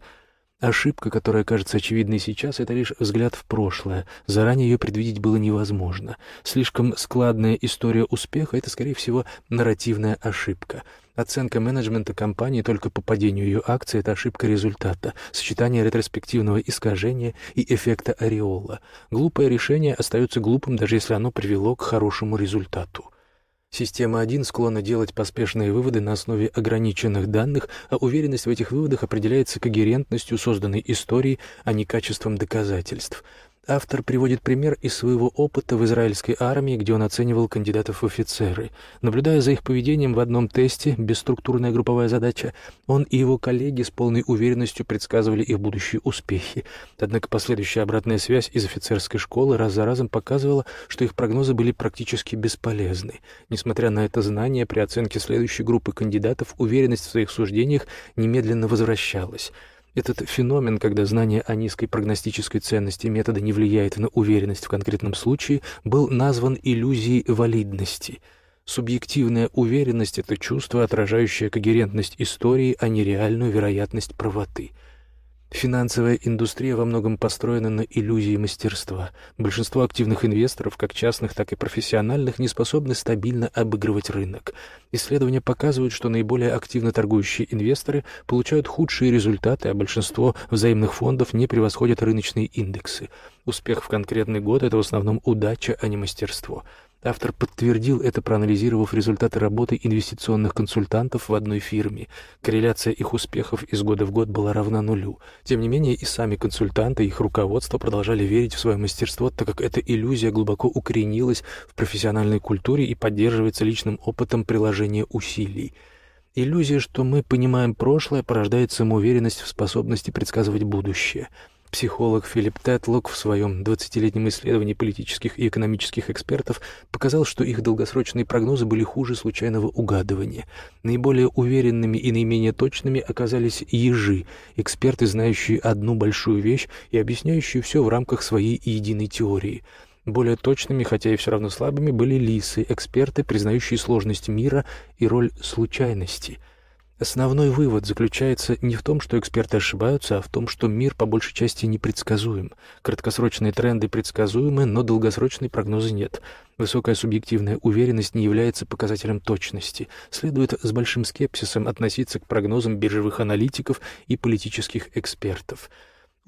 [SPEAKER 2] Ошибка, которая кажется очевидной сейчас, это лишь взгляд в прошлое. Заранее ее предвидеть было невозможно. Слишком складная история успеха — это, скорее всего, нарративная ошибка. Оценка менеджмента компании только по падению ее акций — это ошибка результата, сочетание ретроспективного искажения и эффекта ореола. Глупое решение остается глупым, даже если оно привело к хорошему результату. Система 1 склонна делать поспешные выводы на основе ограниченных данных, а уверенность в этих выводах определяется когерентностью созданной истории, а не качеством доказательств. Автор приводит пример из своего опыта в израильской армии, где он оценивал кандидатов в офицеры. Наблюдая за их поведением в одном тесте, бесструктурная групповая задача, он и его коллеги с полной уверенностью предсказывали их будущие успехи. Однако последующая обратная связь из офицерской школы раз за разом показывала, что их прогнозы были практически бесполезны. Несмотря на это знание, при оценке следующей группы кандидатов уверенность в своих суждениях немедленно возвращалась. Этот феномен, когда знание о низкой прогностической ценности метода не влияет на уверенность в конкретном случае, был назван иллюзией валидности. Субъективная уверенность — это чувство, отражающее когерентность истории, а не реальную вероятность правоты — Финансовая индустрия во многом построена на иллюзии мастерства. Большинство активных инвесторов, как частных, так и профессиональных, не способны стабильно обыгрывать рынок. Исследования показывают, что наиболее активно торгующие инвесторы получают худшие результаты, а большинство взаимных фондов не превосходят рыночные индексы. Успех в конкретный год — это в основном удача, а не мастерство. Автор подтвердил это, проанализировав результаты работы инвестиционных консультантов в одной фирме. Корреляция их успехов из года в год была равна нулю. Тем не менее, и сами консультанты, и их руководство продолжали верить в свое мастерство, так как эта иллюзия глубоко укоренилась в профессиональной культуре и поддерживается личным опытом приложения усилий. Иллюзия, что мы понимаем прошлое, порождает самоуверенность в способности предсказывать будущее — Психолог Филипп Тетлок в своем 20-летнем исследовании политических и экономических экспертов показал, что их долгосрочные прогнозы были хуже случайного угадывания. Наиболее уверенными и наименее точными оказались ежи, эксперты, знающие одну большую вещь и объясняющие все в рамках своей единой теории. Более точными, хотя и все равно слабыми, были лисы, эксперты, признающие сложность мира и роль случайности – Основной вывод заключается не в том, что эксперты ошибаются, а в том, что мир по большей части непредсказуем. Краткосрочные тренды предсказуемы, но долгосрочной прогнозы нет. Высокая субъективная уверенность не является показателем точности. Следует с большим скепсисом относиться к прогнозам биржевых аналитиков и политических экспертов.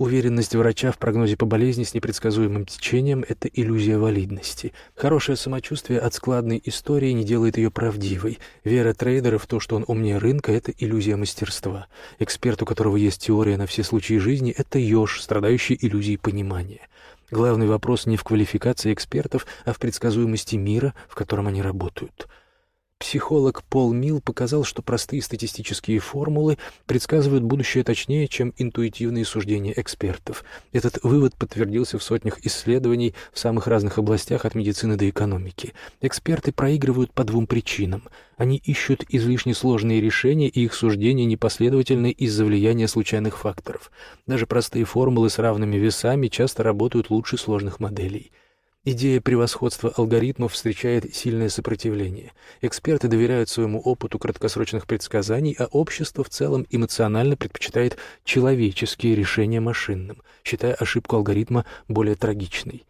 [SPEAKER 2] Уверенность врача в прогнозе по болезни с непредсказуемым течением – это иллюзия валидности. Хорошее самочувствие от складной истории не делает ее правдивой. Вера трейдера в то, что он умнее рынка – это иллюзия мастерства. Эксперт, у которого есть теория на все случаи жизни – это еж, страдающий иллюзией понимания. Главный вопрос не в квалификации экспертов, а в предсказуемости мира, в котором они работают – Психолог Пол Милл показал, что простые статистические формулы предсказывают будущее точнее, чем интуитивные суждения экспертов. Этот вывод подтвердился в сотнях исследований в самых разных областях от медицины до экономики. Эксперты проигрывают по двум причинам. Они ищут излишне сложные решения, и их суждения непоследовательны из-за влияния случайных факторов. Даже простые формулы с равными весами часто работают лучше сложных моделей. Идея превосходства алгоритмов встречает сильное сопротивление. Эксперты доверяют своему опыту краткосрочных предсказаний, а общество в целом эмоционально предпочитает человеческие решения машинным, считая ошибку алгоритма более трагичной.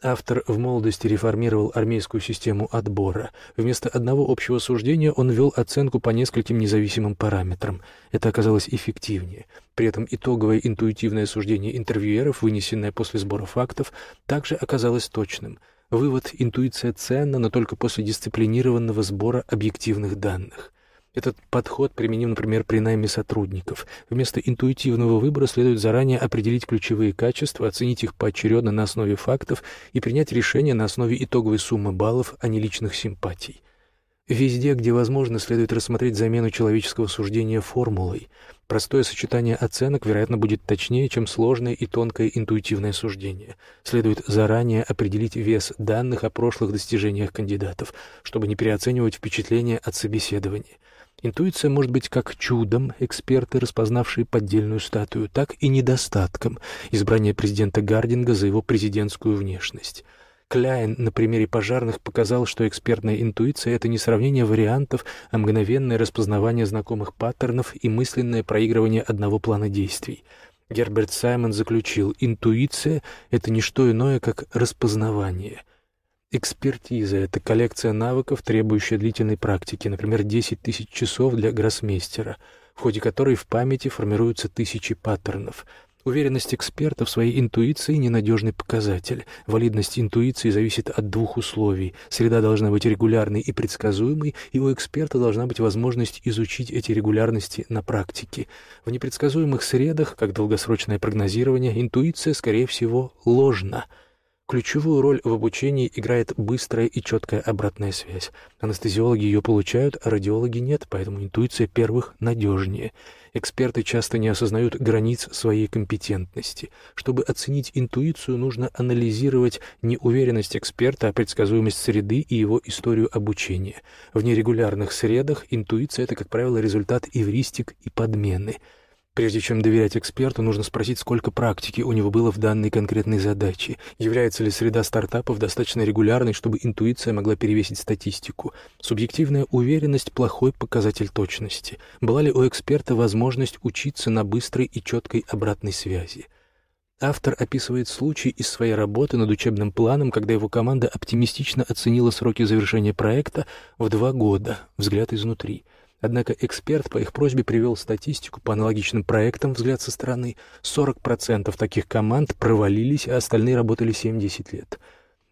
[SPEAKER 2] Автор в молодости реформировал армейскую систему отбора. Вместо одного общего суждения он вел оценку по нескольким независимым параметрам. Это оказалось эффективнее. При этом итоговое интуитивное суждение интервьюеров, вынесенное после сбора фактов, также оказалось точным. Вывод «интуиция ценна, но только после дисциплинированного сбора объективных данных». Этот подход применим, например, при найме сотрудников. Вместо интуитивного выбора следует заранее определить ключевые качества, оценить их поочередно на основе фактов и принять решение на основе итоговой суммы баллов, а не личных симпатий. Везде, где возможно, следует рассмотреть замену человеческого суждения формулой. Простое сочетание оценок, вероятно, будет точнее, чем сложное и тонкое интуитивное суждение. Следует заранее определить вес данных о прошлых достижениях кандидатов, чтобы не переоценивать впечатления от собеседования. Интуиция может быть как чудом, эксперты, распознавшие поддельную статую, так и недостатком избрания президента Гардинга за его президентскую внешность. Кляйн на примере пожарных показал, что экспертная интуиция — это не сравнение вариантов, а мгновенное распознавание знакомых паттернов и мысленное проигрывание одного плана действий. Герберт Саймон заключил, интуиция — это не что иное, как распознавание — Экспертиза — это коллекция навыков, требующая длительной практики, например, 10 тысяч часов для гроссмейстера, в ходе которой в памяти формируются тысячи паттернов. Уверенность эксперта в своей интуиции — ненадежный показатель. Валидность интуиции зависит от двух условий. Среда должна быть регулярной и предсказуемой, и у эксперта должна быть возможность изучить эти регулярности на практике. В непредсказуемых средах, как долгосрочное прогнозирование, интуиция, скорее всего, ложна — Ключевую роль в обучении играет быстрая и четкая обратная связь. Анестезиологи ее получают, а радиологи нет, поэтому интуиция первых надежнее. Эксперты часто не осознают границ своей компетентности. Чтобы оценить интуицию, нужно анализировать не уверенность эксперта, а предсказуемость среды и его историю обучения. В нерегулярных средах интуиция — это, как правило, результат эвристик и подмены — Прежде чем доверять эксперту, нужно спросить, сколько практики у него было в данной конкретной задаче, является ли среда стартапов достаточно регулярной, чтобы интуиция могла перевесить статистику. Субъективная уверенность – плохой показатель точности. Была ли у эксперта возможность учиться на быстрой и четкой обратной связи? Автор описывает случай из своей работы над учебным планом, когда его команда оптимистично оценила сроки завершения проекта в два года, взгляд изнутри – Однако эксперт по их просьбе привел статистику по аналогичным проектам «Взгляд со стороны». 40% таких команд провалились, а остальные работали 7-10 лет.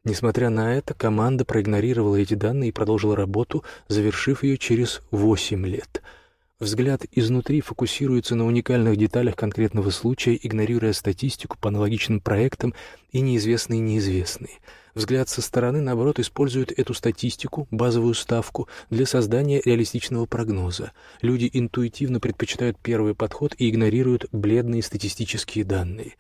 [SPEAKER 2] Несмотря на это, команда проигнорировала эти данные и продолжила работу, завершив ее через 8 лет. Взгляд изнутри фокусируется на уникальных деталях конкретного случая, игнорируя статистику по аналогичным проектам и неизвестные неизвестные — Взгляд со стороны, наоборот, использует эту статистику, базовую ставку, для создания реалистичного прогноза. Люди интуитивно предпочитают первый подход и игнорируют бледные статистические данные.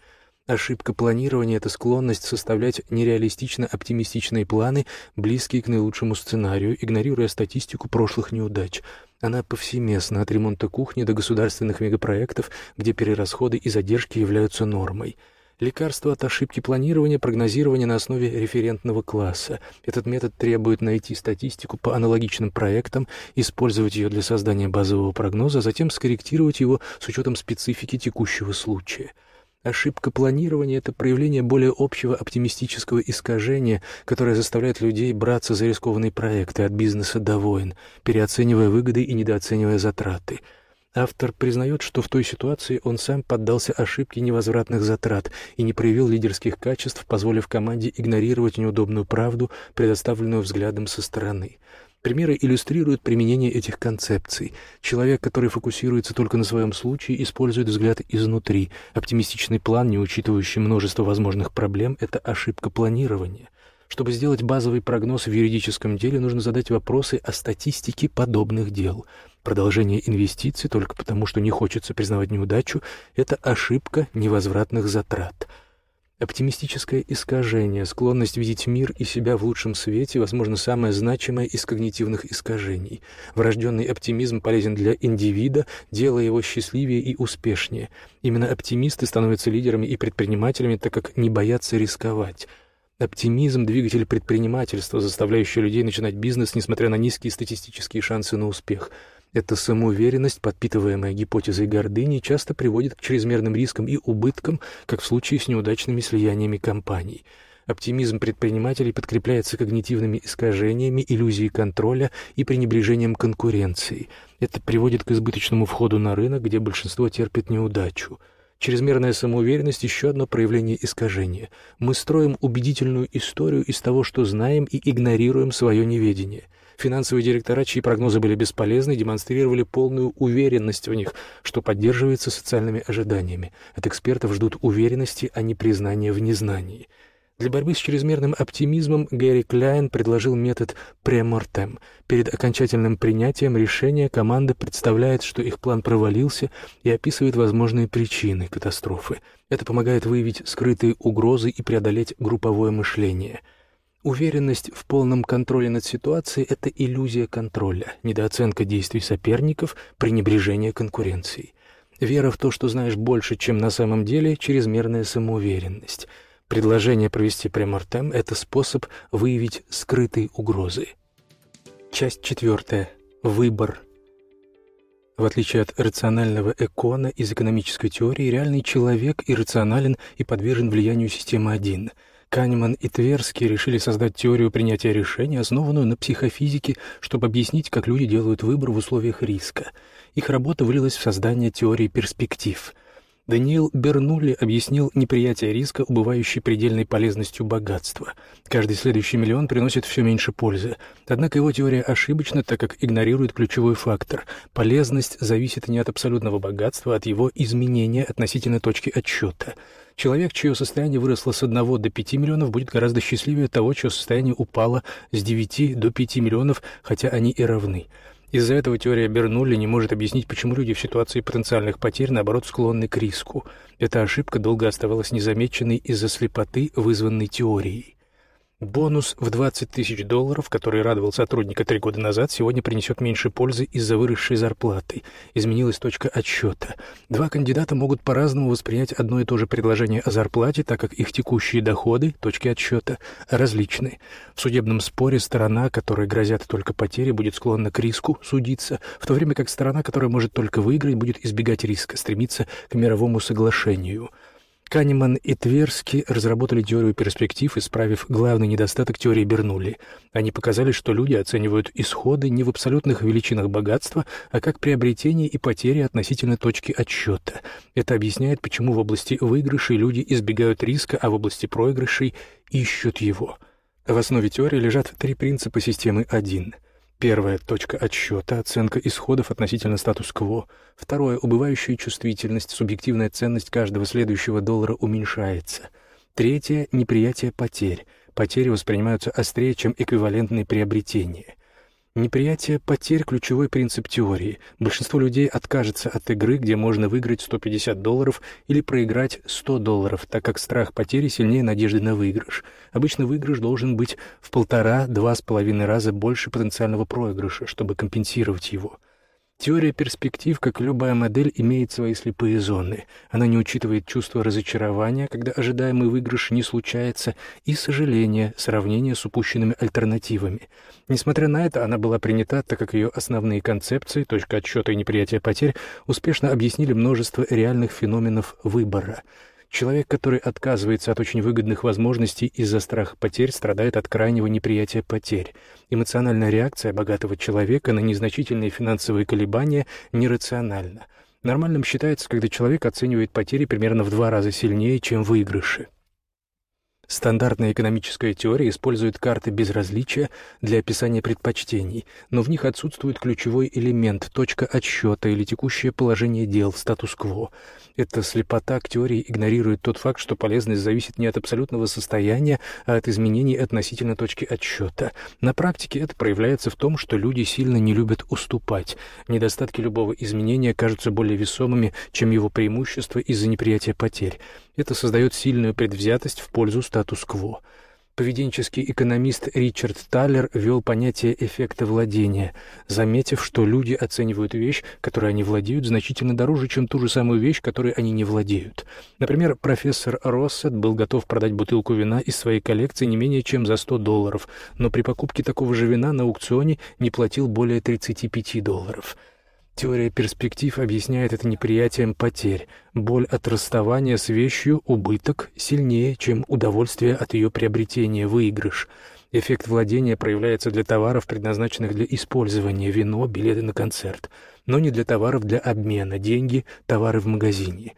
[SPEAKER 2] Ошибка планирования — это склонность составлять нереалистично оптимистичные планы, близкие к наилучшему сценарию, игнорируя статистику прошлых неудач. Она повсеместна от ремонта кухни до государственных мегапроектов, где перерасходы и задержки являются нормой — Лекарство от ошибки планирования, прогнозирования на основе референтного класса. Этот метод требует найти статистику по аналогичным проектам, использовать ее для создания базового прогноза, а затем скорректировать его с учетом специфики текущего случая. Ошибка планирования — это проявление более общего оптимистического искажения, которое заставляет людей браться за рискованные проекты от бизнеса до войн, переоценивая выгоды и недооценивая затраты — Автор признает, что в той ситуации он сам поддался ошибке невозвратных затрат и не проявил лидерских качеств, позволив команде игнорировать неудобную правду, предоставленную взглядом со стороны. Примеры иллюстрируют применение этих концепций. Человек, который фокусируется только на своем случае, использует взгляд изнутри. Оптимистичный план, не учитывающий множество возможных проблем, — это ошибка планирования. Чтобы сделать базовый прогноз в юридическом деле, нужно задать вопросы о статистике подобных дел. Продолжение инвестиций только потому, что не хочется признавать неудачу, это ошибка невозвратных затрат – Оптимистическое искажение, склонность видеть мир и себя в лучшем свете, возможно, самое значимое из когнитивных искажений. Врожденный оптимизм полезен для индивида, делая его счастливее и успешнее. Именно оптимисты становятся лидерами и предпринимателями, так как не боятся рисковать. Оптимизм – двигатель предпринимательства, заставляющий людей начинать бизнес, несмотря на низкие статистические шансы на успех – эта самоуверенность, подпитываемая гипотезой гордыни, часто приводит к чрезмерным рискам и убыткам, как в случае с неудачными слияниями компаний. Оптимизм предпринимателей подкрепляется когнитивными искажениями, иллюзией контроля и пренебрежением конкуренцией. Это приводит к избыточному входу на рынок, где большинство терпит неудачу. Чрезмерная самоуверенность — еще одно проявление искажения. Мы строим убедительную историю из того, что знаем, и игнорируем свое неведение — Финансовые директора, чьи прогнозы были бесполезны, демонстрировали полную уверенность в них, что поддерживается социальными ожиданиями. От экспертов ждут уверенности, а не признания в незнании. Для борьбы с чрезмерным оптимизмом Гэри Кляйн предложил метод премортем. Перед окончательным принятием решения команда представляет, что их план провалился и описывает возможные причины катастрофы. Это помогает выявить скрытые угрозы и преодолеть групповое мышление — Уверенность в полном контроле над ситуацией — это иллюзия контроля, недооценка действий соперников, пренебрежение конкуренцией. Вера в то, что знаешь больше, чем на самом деле, чрезмерная самоуверенность. Предложение провести премортем — это способ выявить скрытые угрозы. Часть четвертая. Выбор. В отличие от рационального экона из экономической теории, реальный человек иррационален и подвержен влиянию системы 1 — Канеман и Тверский решили создать теорию принятия решений, основанную на психофизике, чтобы объяснить, как люди делают выбор в условиях риска. Их работа вылилась в создание теории перспектив — Даниил Бернулли объяснил неприятие риска, убывающей предельной полезностью богатства. Каждый следующий миллион приносит все меньше пользы. Однако его теория ошибочна, так как игнорирует ключевой фактор. Полезность зависит не от абсолютного богатства, а от его изменения относительно точки отсчета. Человек, чье состояние выросло с 1 до 5 миллионов, будет гораздо счастливее того, чье состояние упало с 9 до 5 миллионов, хотя они и равны. Из-за этого теория Бернулли не может объяснить, почему люди в ситуации потенциальных потерь, наоборот, склонны к риску. Эта ошибка долго оставалась незамеченной из-за слепоты, вызванной теорией. Бонус в 20 тысяч долларов, который радовал сотрудника три года назад, сегодня принесет меньше пользы из-за выросшей зарплаты. Изменилась точка отсчета. Два кандидата могут по-разному воспринять одно и то же предложение о зарплате, так как их текущие доходы, точки отсчета, различны. В судебном споре сторона, которой грозят только потери, будет склонна к риску судиться, в то время как сторона, которая может только выиграть, будет избегать риска, стремиться к мировому соглашению. Канеман и Тверски разработали теорию перспектив, исправив главный недостаток теории Бернулли. Они показали, что люди оценивают исходы не в абсолютных величинах богатства, а как приобретение и потери относительно точки отсчета. Это объясняет, почему в области выигрышей люди избегают риска, а в области проигрышей ищут его. В основе теории лежат три принципа системы 1. Первое — точка отсчета, оценка исходов относительно статус-кво. Второе — убывающая чувствительность, субъективная ценность каждого следующего доллара уменьшается. Третье — неприятие потерь. Потери воспринимаются острее, чем эквивалентные приобретения. Неприятие потерь – ключевой принцип теории. Большинство людей откажется от игры, где можно выиграть 150 долларов или проиграть 100 долларов, так как страх потери сильнее надежды на выигрыш. Обычно выигрыш должен быть в полтора-два с половиной раза больше потенциального проигрыша, чтобы компенсировать его. Теория перспектив, как любая модель, имеет свои слепые зоны. Она не учитывает чувство разочарования, когда ожидаемый выигрыш не случается, и сожаления, сравнения с упущенными альтернативами. Несмотря на это, она была принята, так как ее основные концепции, точка отсчета и неприятие потерь, успешно объяснили множество реальных феноменов выбора — Человек, который отказывается от очень выгодных возможностей из-за страха потерь, страдает от крайнего неприятия потерь. Эмоциональная реакция богатого человека на незначительные финансовые колебания нерациональна. Нормальным считается, когда человек оценивает потери примерно в два раза сильнее, чем выигрыши. Стандартная экономическая теория использует карты безразличия для описания предпочтений, но в них отсутствует ключевой элемент, точка отсчета или текущее положение дел, статус-кво. Эта слепота к теории игнорирует тот факт, что полезность зависит не от абсолютного состояния, а от изменений относительно точки отсчета. На практике это проявляется в том, что люди сильно не любят уступать. Недостатки любого изменения кажутся более весомыми, чем его преимущества из-за неприятия потерь. Это создает сильную предвзятость в пользу статус-кво. Поведенческий экономист Ричард Таллер ввел понятие эффекта владения, заметив, что люди оценивают вещь, которой они владеют, значительно дороже, чем ту же самую вещь, которой они не владеют. Например, профессор Россет был готов продать бутылку вина из своей коллекции не менее чем за 100 долларов, но при покупке такого же вина на аукционе не платил более 35 долларов. Теория перспектив объясняет это неприятием потерь. Боль от расставания с вещью, убыток, сильнее, чем удовольствие от ее приобретения, выигрыш. Эффект владения проявляется для товаров, предназначенных для использования, вино, билеты на концерт, но не для товаров для обмена, деньги, товары в магазине.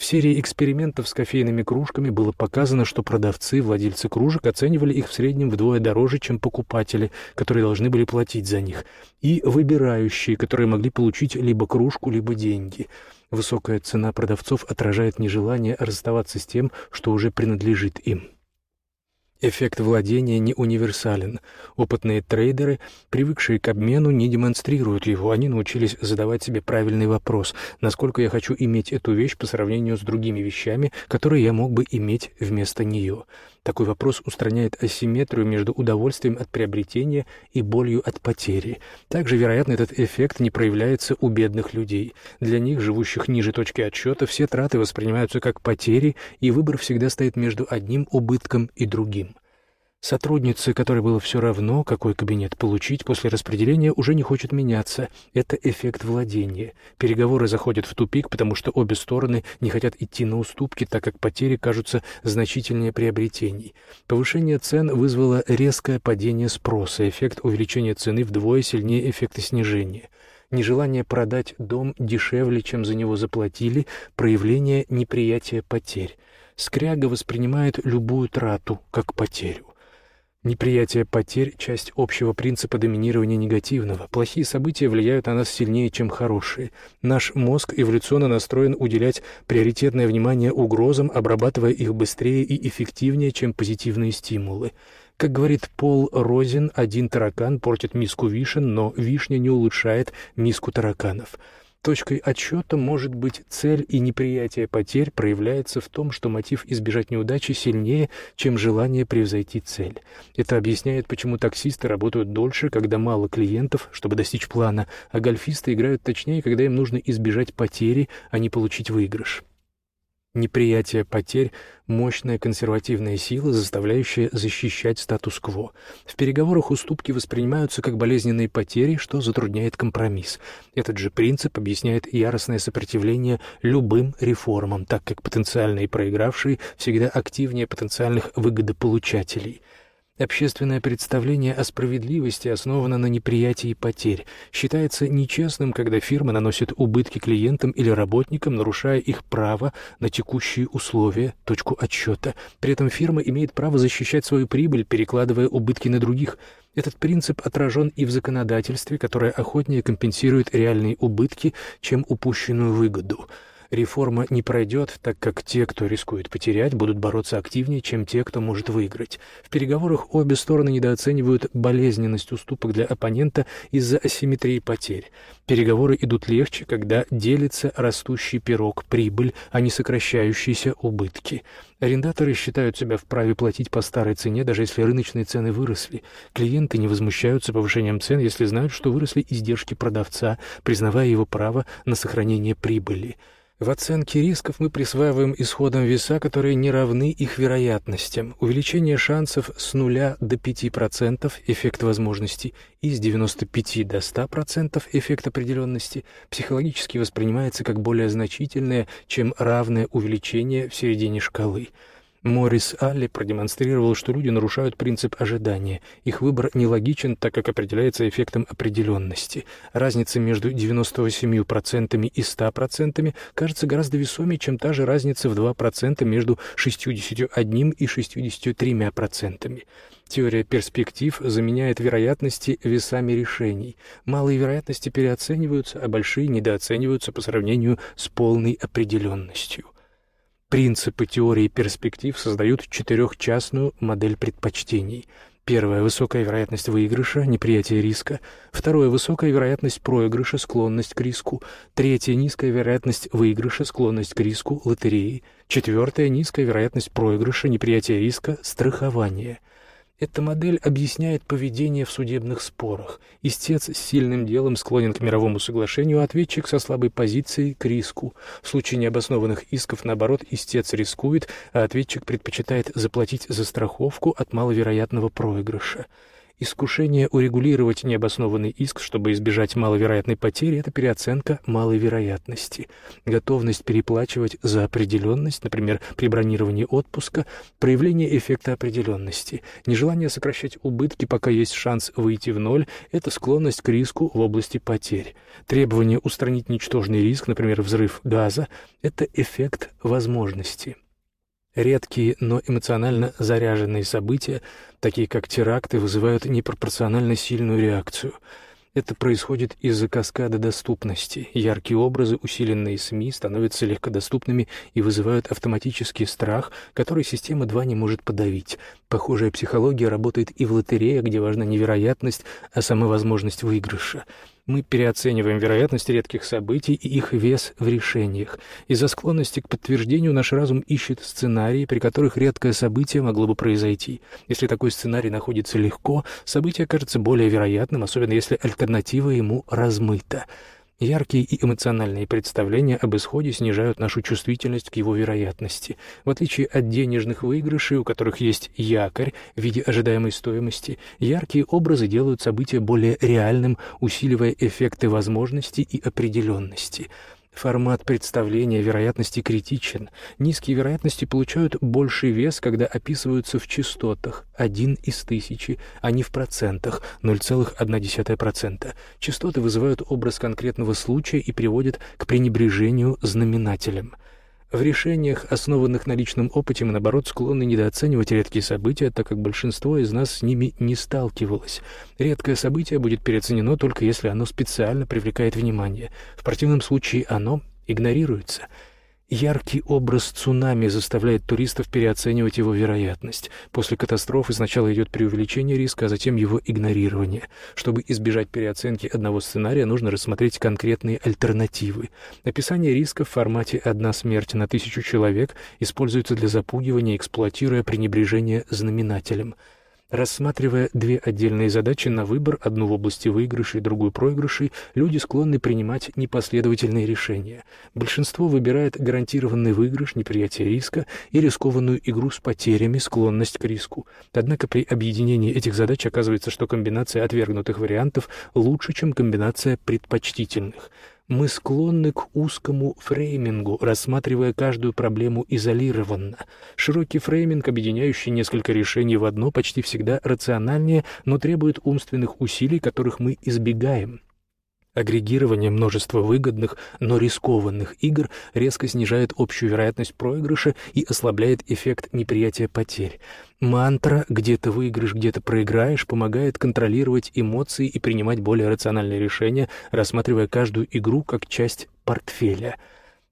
[SPEAKER 2] В серии экспериментов с кофейными кружками было показано, что продавцы, владельцы кружек оценивали их в среднем вдвое дороже, чем покупатели, которые должны были платить за них, и выбирающие, которые могли получить либо кружку, либо деньги. Высокая цена продавцов отражает нежелание расставаться с тем, что уже принадлежит им. Эффект владения не универсален. Опытные трейдеры, привыкшие к обмену, не демонстрируют его. Они научились задавать себе правильный вопрос, насколько я хочу иметь эту вещь по сравнению с другими вещами, которые я мог бы иметь вместо нее. Такой вопрос устраняет асимметрию между удовольствием от приобретения и болью от потери. Также, вероятно, этот эффект не проявляется у бедных людей. Для них, живущих ниже точки отсчета, все траты воспринимаются как потери, и выбор всегда стоит между одним убытком и другим. Сотрудница, которой было все равно, какой кабинет получить, после распределения уже не хочет меняться. Это эффект владения. Переговоры заходят в тупик, потому что обе стороны не хотят идти на уступки, так как потери кажутся значительнее приобретений. Повышение цен вызвало резкое падение спроса, эффект увеличения цены вдвое сильнее эффекта снижения. Нежелание продать дом дешевле, чем за него заплатили, проявление неприятия потерь. Скряга воспринимает любую трату как потерю. Неприятие потерь — часть общего принципа доминирования негативного. Плохие события влияют на нас сильнее, чем хорошие. Наш мозг эволюционно настроен уделять приоритетное внимание угрозам, обрабатывая их быстрее и эффективнее, чем позитивные стимулы. Как говорит Пол Розин, один таракан портит миску вишен, но вишня не улучшает миску тараканов — Точкой отсчета может быть цель, и неприятие потерь проявляется в том, что мотив избежать неудачи сильнее, чем желание превзойти цель. Это объясняет, почему таксисты работают дольше, когда мало клиентов, чтобы достичь плана, а гольфисты играют точнее, когда им нужно избежать потери, а не получить выигрыш. Неприятие потерь — мощная консервативная сила, заставляющая защищать статус-кво. В переговорах уступки воспринимаются как болезненные потери, что затрудняет компромисс. Этот же принцип объясняет яростное сопротивление любым реформам, так как потенциальные проигравшие всегда активнее потенциальных выгодополучателей — Общественное представление о справедливости основано на неприятии потерь. Считается нечестным, когда фирма наносит убытки клиентам или работникам, нарушая их право на текущие условия, точку отсчета. При этом фирма имеет право защищать свою прибыль, перекладывая убытки на других. Этот принцип отражен и в законодательстве, которое охотнее компенсирует реальные убытки, чем упущенную выгоду реформа не пройдет, так как те, кто рискует потерять, будут бороться активнее, чем те, кто может выиграть. В переговорах обе стороны недооценивают болезненность уступок для оппонента из-за асимметрии потерь. Переговоры идут легче, когда делится растущий пирог, прибыль, а не сокращающиеся убытки. Арендаторы считают себя вправе платить по старой цене, даже если рыночные цены выросли. Клиенты не возмущаются повышением цен, если знают, что выросли издержки продавца, признавая его право на сохранение прибыли. В оценке рисков мы присваиваем исходам веса, которые не равны их вероятностям. Увеличение шансов с нуля до 5% эффект возможности и с 95 до 100% эффект определенности психологически воспринимается как более значительное, чем равное увеличение в середине шкалы. Моррис Алли продемонстрировал, что люди нарушают принцип ожидания. Их выбор нелогичен, так как определяется эффектом определенности. Разница между 98% и 100% кажется гораздо весомее, чем та же разница в 2% между 61 и 63%. Теория перспектив заменяет вероятности весами решений. Малые вероятности переоцениваются, а большие недооцениваются по сравнению с полной определенностью. Принципы теории перспектив создают четырехчастную модель предпочтений. Первое — высокая вероятность выигрыша, неприятие риска. Второе — высокая вероятность проигрыша, склонность к риску. Третье — низкая вероятность выигрыша, склонность к риску, лотереи. Четвертое — низкая вероятность проигрыша, неприятие риска, страхование — эта модель объясняет поведение в судебных спорах. Истец с сильным делом склонен к мировому соглашению, а ответчик со слабой позицией — к риску. В случае необоснованных исков, наоборот, истец рискует, а ответчик предпочитает заплатить за страховку от маловероятного проигрыша. Искушение урегулировать необоснованный иск, чтобы избежать маловероятной потери, это переоценка малой вероятности. Готовность переплачивать за определенность, например, при бронировании отпуска, проявление эффекта определенности. Нежелание сокращать убытки, пока есть шанс выйти в ноль, это склонность к риску в области потерь. Требование устранить ничтожный риск, например, взрыв газа, это эффект возможности. Редкие, но эмоционально заряженные события, такие как теракты, вызывают непропорционально сильную реакцию. Это происходит из-за каскада доступности. Яркие образы, усиленные СМИ, становятся легкодоступными и вызывают автоматический страх, который система 2 не может подавить. Похожая психология работает и в лотереях, где важна не вероятность, а сама возможность выигрыша. Мы переоцениваем вероятность редких событий и их вес в решениях. Из-за склонности к подтверждению наш разум ищет сценарии, при которых редкое событие могло бы произойти. Если такой сценарий находится легко, событие кажется более вероятным, особенно если альтернатива ему размыта. Яркие и эмоциональные представления об исходе снижают нашу чувствительность к его вероятности. В отличие от денежных выигрышей, у которых есть якорь в виде ожидаемой стоимости, яркие образы делают события более реальным, усиливая эффекты возможности и определенности — Формат представления вероятности критичен. Низкие вероятности получают больший вес, когда описываются в частотах 1 из тысячи, а не в процентах 0,1%. Частоты вызывают образ конкретного случая и приводят к пренебрежению знаменателем. В решениях, основанных на личном опыте, мы, наоборот, склонны недооценивать редкие события, так как большинство из нас с ними не сталкивалось. Редкое событие будет переоценено только если оно специально привлекает внимание. В противном случае оно игнорируется — Яркий образ цунами заставляет туристов переоценивать его вероятность. После катастрофы сначала идет преувеличение риска, а затем его игнорирование. Чтобы избежать переоценки одного сценария, нужно рассмотреть конкретные альтернативы. Описание риска в формате «одна смерть на тысячу человек» используется для запугивания, эксплуатируя пренебрежение знаменателем – Рассматривая две отдельные задачи на выбор, одну в области выигрышей, другую проигрышей, люди склонны принимать непоследовательные решения. Большинство выбирает гарантированный выигрыш, неприятие риска и рискованную игру с потерями, склонность к риску. Однако при объединении этих задач оказывается, что комбинация отвергнутых вариантов лучше, чем комбинация предпочтительных – мы склонны к узкому фреймингу, рассматривая каждую проблему изолированно. Широкий фрейминг, объединяющий несколько решений в одно, почти всегда рациональнее, но требует умственных усилий, которых мы избегаем. Агрегирование множества выгодных, но рискованных игр резко снижает общую вероятность проигрыша и ослабляет эффект неприятия потерь. Мантра «где-то выиграешь, где-то проиграешь» помогает контролировать эмоции и принимать более рациональные решения, рассматривая каждую игру как часть портфеля.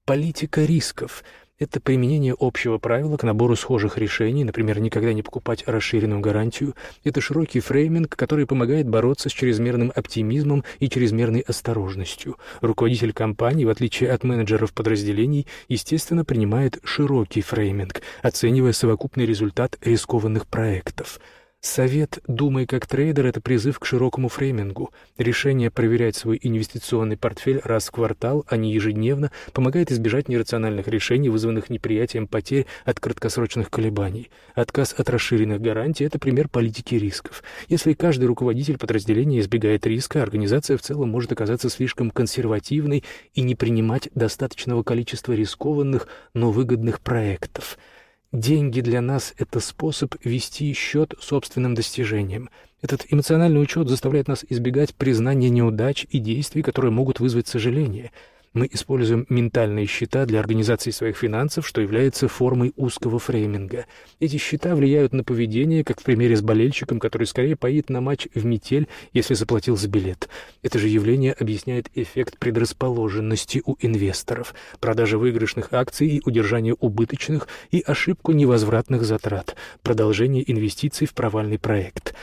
[SPEAKER 2] Политика рисков — это применение общего правила к набору схожих решений, например, никогда не покупать расширенную гарантию. Это широкий фрейминг, который помогает бороться с чрезмерным оптимизмом и чрезмерной осторожностью. Руководитель компании, в отличие от менеджеров подразделений, естественно, принимает широкий фрейминг, оценивая совокупный результат рискованных проектов – Совет «Думай как трейдер» — это призыв к широкому фреймингу. Решение проверять свой инвестиционный портфель раз в квартал, а не ежедневно, помогает избежать нерациональных решений, вызванных неприятием потерь от краткосрочных колебаний. Отказ от расширенных гарантий — это пример политики рисков. Если каждый руководитель подразделения избегает риска, организация в целом может оказаться слишком консервативной и не принимать достаточного количества рискованных, но выгодных проектов — Деньги для нас — это способ вести счет собственным достижениям. Этот эмоциональный учет заставляет нас избегать признания неудач и действий, которые могут вызвать сожаление — мы используем ментальные счета для организации своих финансов, что является формой узкого фрейминга. Эти счета влияют на поведение, как в примере с болельщиком, который скорее поит на матч в метель, если заплатил за билет. Это же явление объясняет эффект предрасположенности у инвесторов, продажи выигрышных акций и удержание убыточных и ошибку невозвратных затрат, продолжение инвестиций в провальный проект.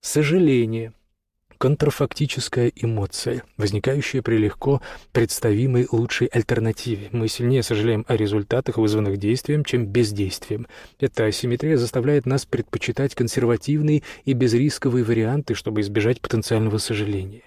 [SPEAKER 2] Сожаление – контрфактическая эмоция, возникающая при легко представимой лучшей альтернативе. Мы сильнее сожалеем о результатах, вызванных действием, чем бездействием. Эта асимметрия заставляет нас предпочитать консервативные и безрисковые варианты, чтобы избежать потенциального сожаления.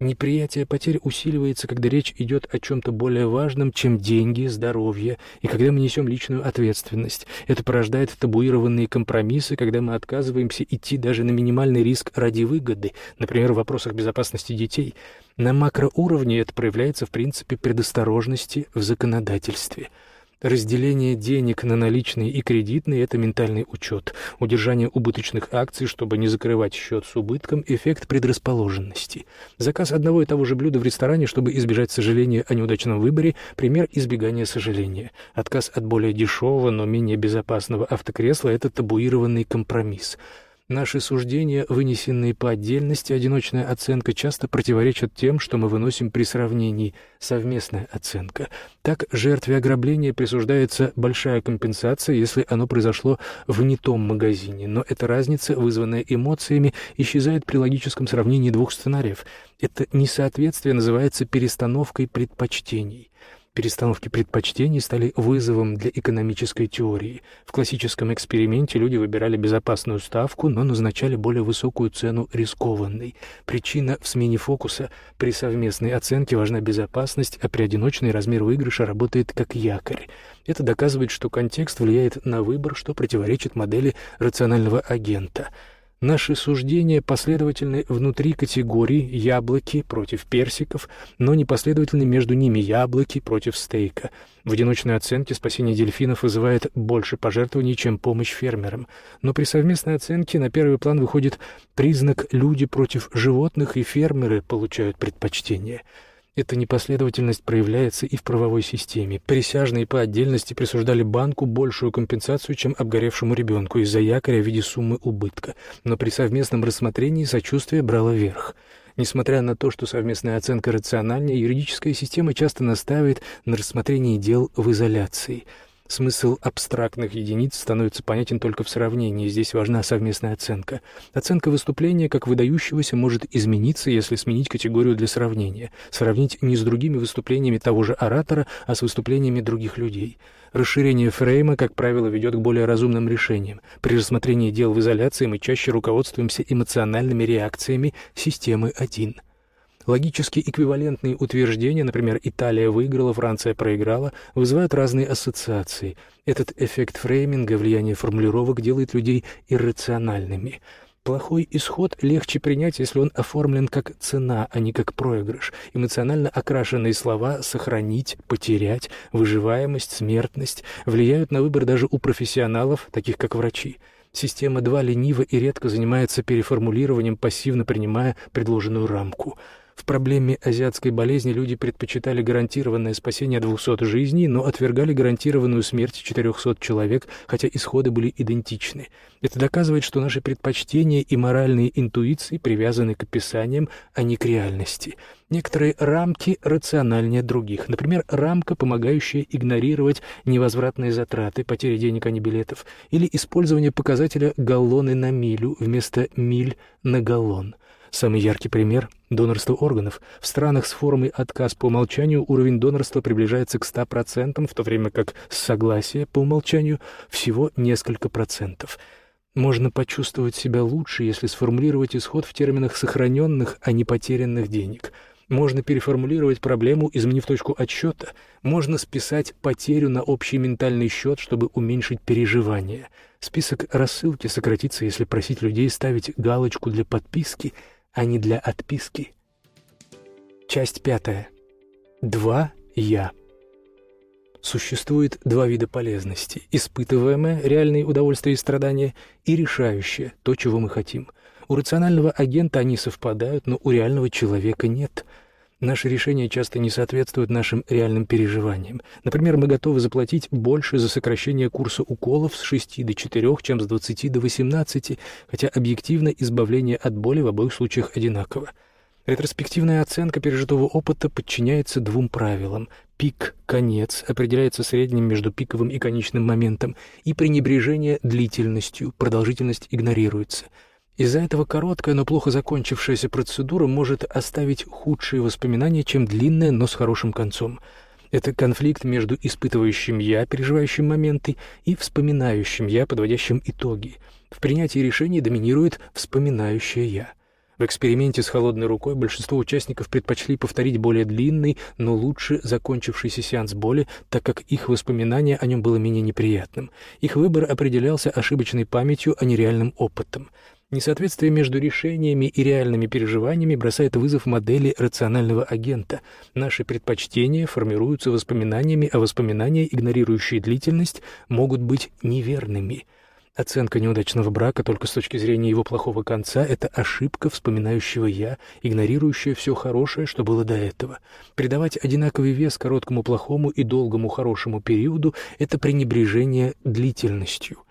[SPEAKER 2] Неприятие потерь усиливается, когда речь идет о чем-то более важном, чем деньги, здоровье, и когда мы несем личную ответственность. Это порождает табуированные компромиссы, когда мы отказываемся идти даже на минимальный риск ради выгоды, например, в вопросах безопасности детей. На макроуровне это проявляется в принципе предосторожности в законодательстве – Разделение денег на наличные и кредитные – это ментальный учет. Удержание убыточных акций, чтобы не закрывать счет с убытком – эффект предрасположенности. Заказ одного и того же блюда в ресторане, чтобы избежать сожаления о неудачном выборе – пример избегания сожаления. Отказ от более дешевого, но менее безопасного автокресла – это табуированный компромисс – Наши суждения, вынесенные по отдельности, одиночная оценка часто противоречат тем, что мы выносим при сравнении, совместная оценка. Так, жертве ограбления присуждается большая компенсация, если оно произошло в не том магазине, но эта разница, вызванная эмоциями, исчезает при логическом сравнении двух сценариев. Это несоответствие называется перестановкой предпочтений. Перестановки предпочтений стали вызовом для экономической теории. В классическом эксперименте люди выбирали безопасную ставку, но назначали более высокую цену рискованной. Причина в смене фокуса. При совместной оценке важна безопасность, а при одиночной размер выигрыша работает как якорь. Это доказывает, что контекст влияет на выбор, что противоречит модели рационального агента — Наши суждения последовательны внутри категорий яблоки против персиков, но не последовательны между ними яблоки против стейка. В одиночной оценке спасение дельфинов вызывает больше пожертвований, чем помощь фермерам. Но при совместной оценке на первый план выходит признак «люди против животных» и фермеры получают предпочтение – эта непоследовательность проявляется и в правовой системе. Присяжные по отдельности присуждали банку большую компенсацию, чем обгоревшему ребенку из-за якоря в виде суммы убытка, но при совместном рассмотрении сочувствие брало верх. Несмотря на то, что совместная оценка рациональнее, юридическая система часто настаивает на рассмотрении дел в изоляции – Смысл абстрактных единиц становится понятен только в сравнении, здесь важна совместная оценка. Оценка выступления как выдающегося может измениться, если сменить категорию для сравнения, сравнить не с другими выступлениями того же оратора, а с выступлениями других людей. Расширение фрейма, как правило, ведет к более разумным решениям. При рассмотрении дел в изоляции мы чаще руководствуемся эмоциональными реакциями системы 1. Логически эквивалентные утверждения, например, «Италия выиграла, Франция проиграла», вызывают разные ассоциации. Этот эффект фрейминга, влияние формулировок делает людей иррациональными. Плохой исход легче принять, если он оформлен как цена, а не как проигрыш. Эмоционально окрашенные слова «сохранить», «потерять», «выживаемость», «смертность» влияют на выбор даже у профессионалов, таких как врачи. Система 2 лениво и редко занимается переформулированием, пассивно принимая предложенную рамку – в проблеме азиатской болезни люди предпочитали гарантированное спасение 200 жизней, но отвергали гарантированную смерть 400 человек, хотя исходы были идентичны. Это доказывает, что наши предпочтения и моральные интуиции привязаны к описаниям, а не к реальности. Некоторые рамки рациональнее других. Например, рамка, помогающая игнорировать невозвратные затраты, потери денег, а не билетов, или использование показателя галлоны на милю вместо миль на галлон – Самый яркий пример – донорство органов. В странах с формой «отказ по умолчанию» уровень донорства приближается к 100%, в то время как согласие по умолчанию всего несколько процентов. Можно почувствовать себя лучше, если сформулировать исход в терминах сохраненных, а не потерянных денег. Можно переформулировать проблему, изменив точку отсчета. Можно списать потерю на общий ментальный счет, чтобы уменьшить переживания. Список рассылки сократится, если просить людей ставить галочку для подписки – а не для отписки. Часть пятая. Два «я». Существует два вида полезности – испытываемое, реальные удовольствия и страдания, и решающее, то, чего мы хотим. У рационального агента они совпадают, но у реального человека нет – Наши решения часто не соответствуют нашим реальным переживаниям. Например, мы готовы заплатить больше за сокращение курса уколов с 6 до 4, чем с 20 до 18, хотя объективно избавление от боли в обоих случаях одинаково. Ретроспективная оценка пережитого опыта подчиняется двум правилам. Пик – конец, определяется средним между пиковым и конечным моментом, и пренебрежение длительностью, продолжительность игнорируется – из-за этого короткая, но плохо закончившаяся процедура может оставить худшие воспоминания, чем длинная, но с хорошим концом. Это конфликт между испытывающим «я», переживающим моменты, и вспоминающим «я», подводящим итоги. В принятии решений доминирует вспоминающее «я». В эксперименте с холодной рукой большинство участников предпочли повторить более длинный, но лучше закончившийся сеанс боли, так как их воспоминание о нем было менее неприятным. Их выбор определялся ошибочной памятью, а не реальным опытом. Несоответствие между решениями и реальными переживаниями бросает вызов модели рационального агента. Наши предпочтения формируются воспоминаниями, а воспоминания, игнорирующие длительность, могут быть неверными. Оценка неудачного брака только с точки зрения его плохого конца — это ошибка вспоминающего «я», игнорирующая все хорошее, что было до этого. Придавать одинаковый вес короткому плохому и долгому хорошему периоду — это пренебрежение длительностью.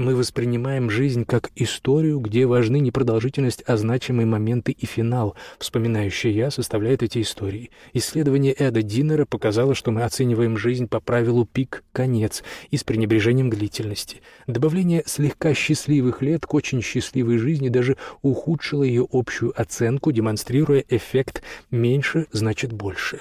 [SPEAKER 2] Мы воспринимаем жизнь как историю, где важны не продолжительность, а значимые моменты и финал. Вспоминающее «я» составляет эти истории. Исследование Эда Диннера показало, что мы оцениваем жизнь по правилу пик-конец и с пренебрежением длительности. Добавление слегка счастливых лет к очень счастливой жизни даже ухудшило ее общую оценку, демонстрируя эффект «меньше значит больше».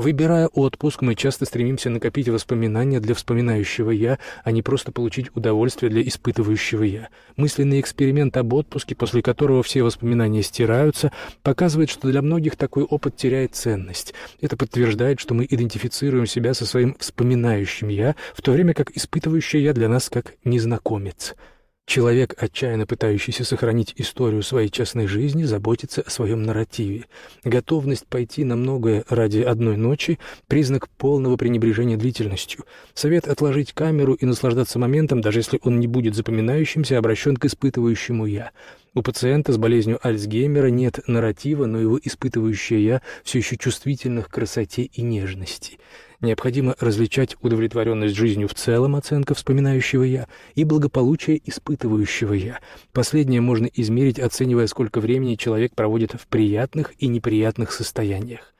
[SPEAKER 2] Выбирая отпуск, мы часто стремимся накопить воспоминания для вспоминающего «я», а не просто получить удовольствие для испытывающего «я». Мысленный эксперимент об отпуске, после которого все воспоминания стираются, показывает, что для многих такой опыт теряет ценность. Это подтверждает, что мы идентифицируем себя со своим вспоминающим «я», в то время как испытывающее «я» для нас как незнакомец – Человек, отчаянно пытающийся сохранить историю своей частной жизни, заботится о своем нарративе. Готовность пойти на многое ради одной ночи – признак полного пренебрежения длительностью. Совет отложить камеру и наслаждаться моментом, даже если он не будет запоминающимся, обращен к испытывающему «я». У пациента с болезнью Альцгеймера нет нарратива, но его испытывающее «я» все еще чувствительно к красоте и нежности – Необходимо различать удовлетворенность жизнью в целом, оценка вспоминающего «я», и благополучие испытывающего «я». Последнее можно измерить, оценивая, сколько времени человек проводит в приятных и неприятных состояниях.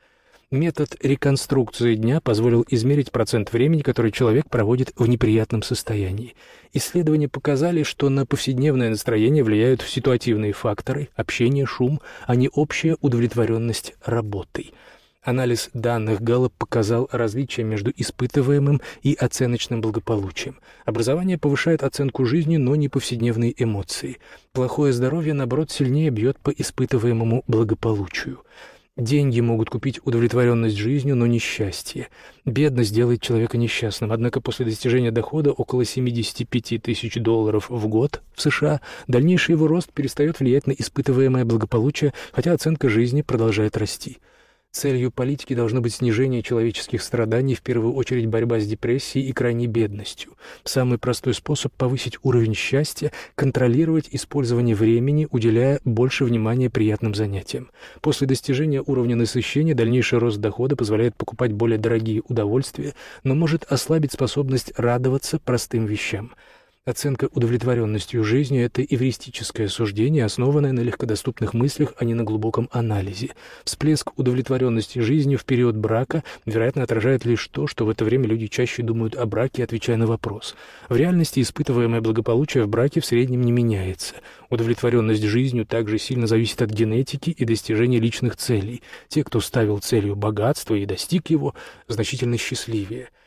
[SPEAKER 2] Метод реконструкции дня позволил измерить процент времени, который человек проводит в неприятном состоянии. Исследования показали, что на повседневное настроение влияют ситуативные факторы, общение, шум, а не общая удовлетворенность работой – Анализ данных Галлоп показал различия между испытываемым и оценочным благополучием. Образование повышает оценку жизни, но не повседневные эмоции. Плохое здоровье, наоборот, сильнее бьет по испытываемому благополучию. Деньги могут купить удовлетворенность жизнью, но не счастье. Бедность делает человека несчастным, однако после достижения дохода около 75 тысяч долларов в год в США дальнейший его рост перестает влиять на испытываемое благополучие, хотя оценка жизни продолжает расти. Целью политики должно быть снижение человеческих страданий, в первую очередь борьба с депрессией и крайней бедностью. Самый простой способ повысить уровень счастья – контролировать использование времени, уделяя больше внимания приятным занятиям. После достижения уровня насыщения дальнейший рост дохода позволяет покупать более дорогие удовольствия, но может ослабить способность радоваться простым вещам – Оценка удовлетворенностью жизнью – это эвристическое суждение, основанное на легкодоступных мыслях, а не на глубоком анализе. Всплеск удовлетворенности жизнью в период брака, вероятно, отражает лишь то, что в это время люди чаще думают о браке, отвечая на вопрос. В реальности испытываемое благополучие в браке в среднем не меняется. Удовлетворенность жизнью также сильно зависит от генетики и достижения личных целей. Те, кто ставил целью богатство и достиг его, значительно счастливее –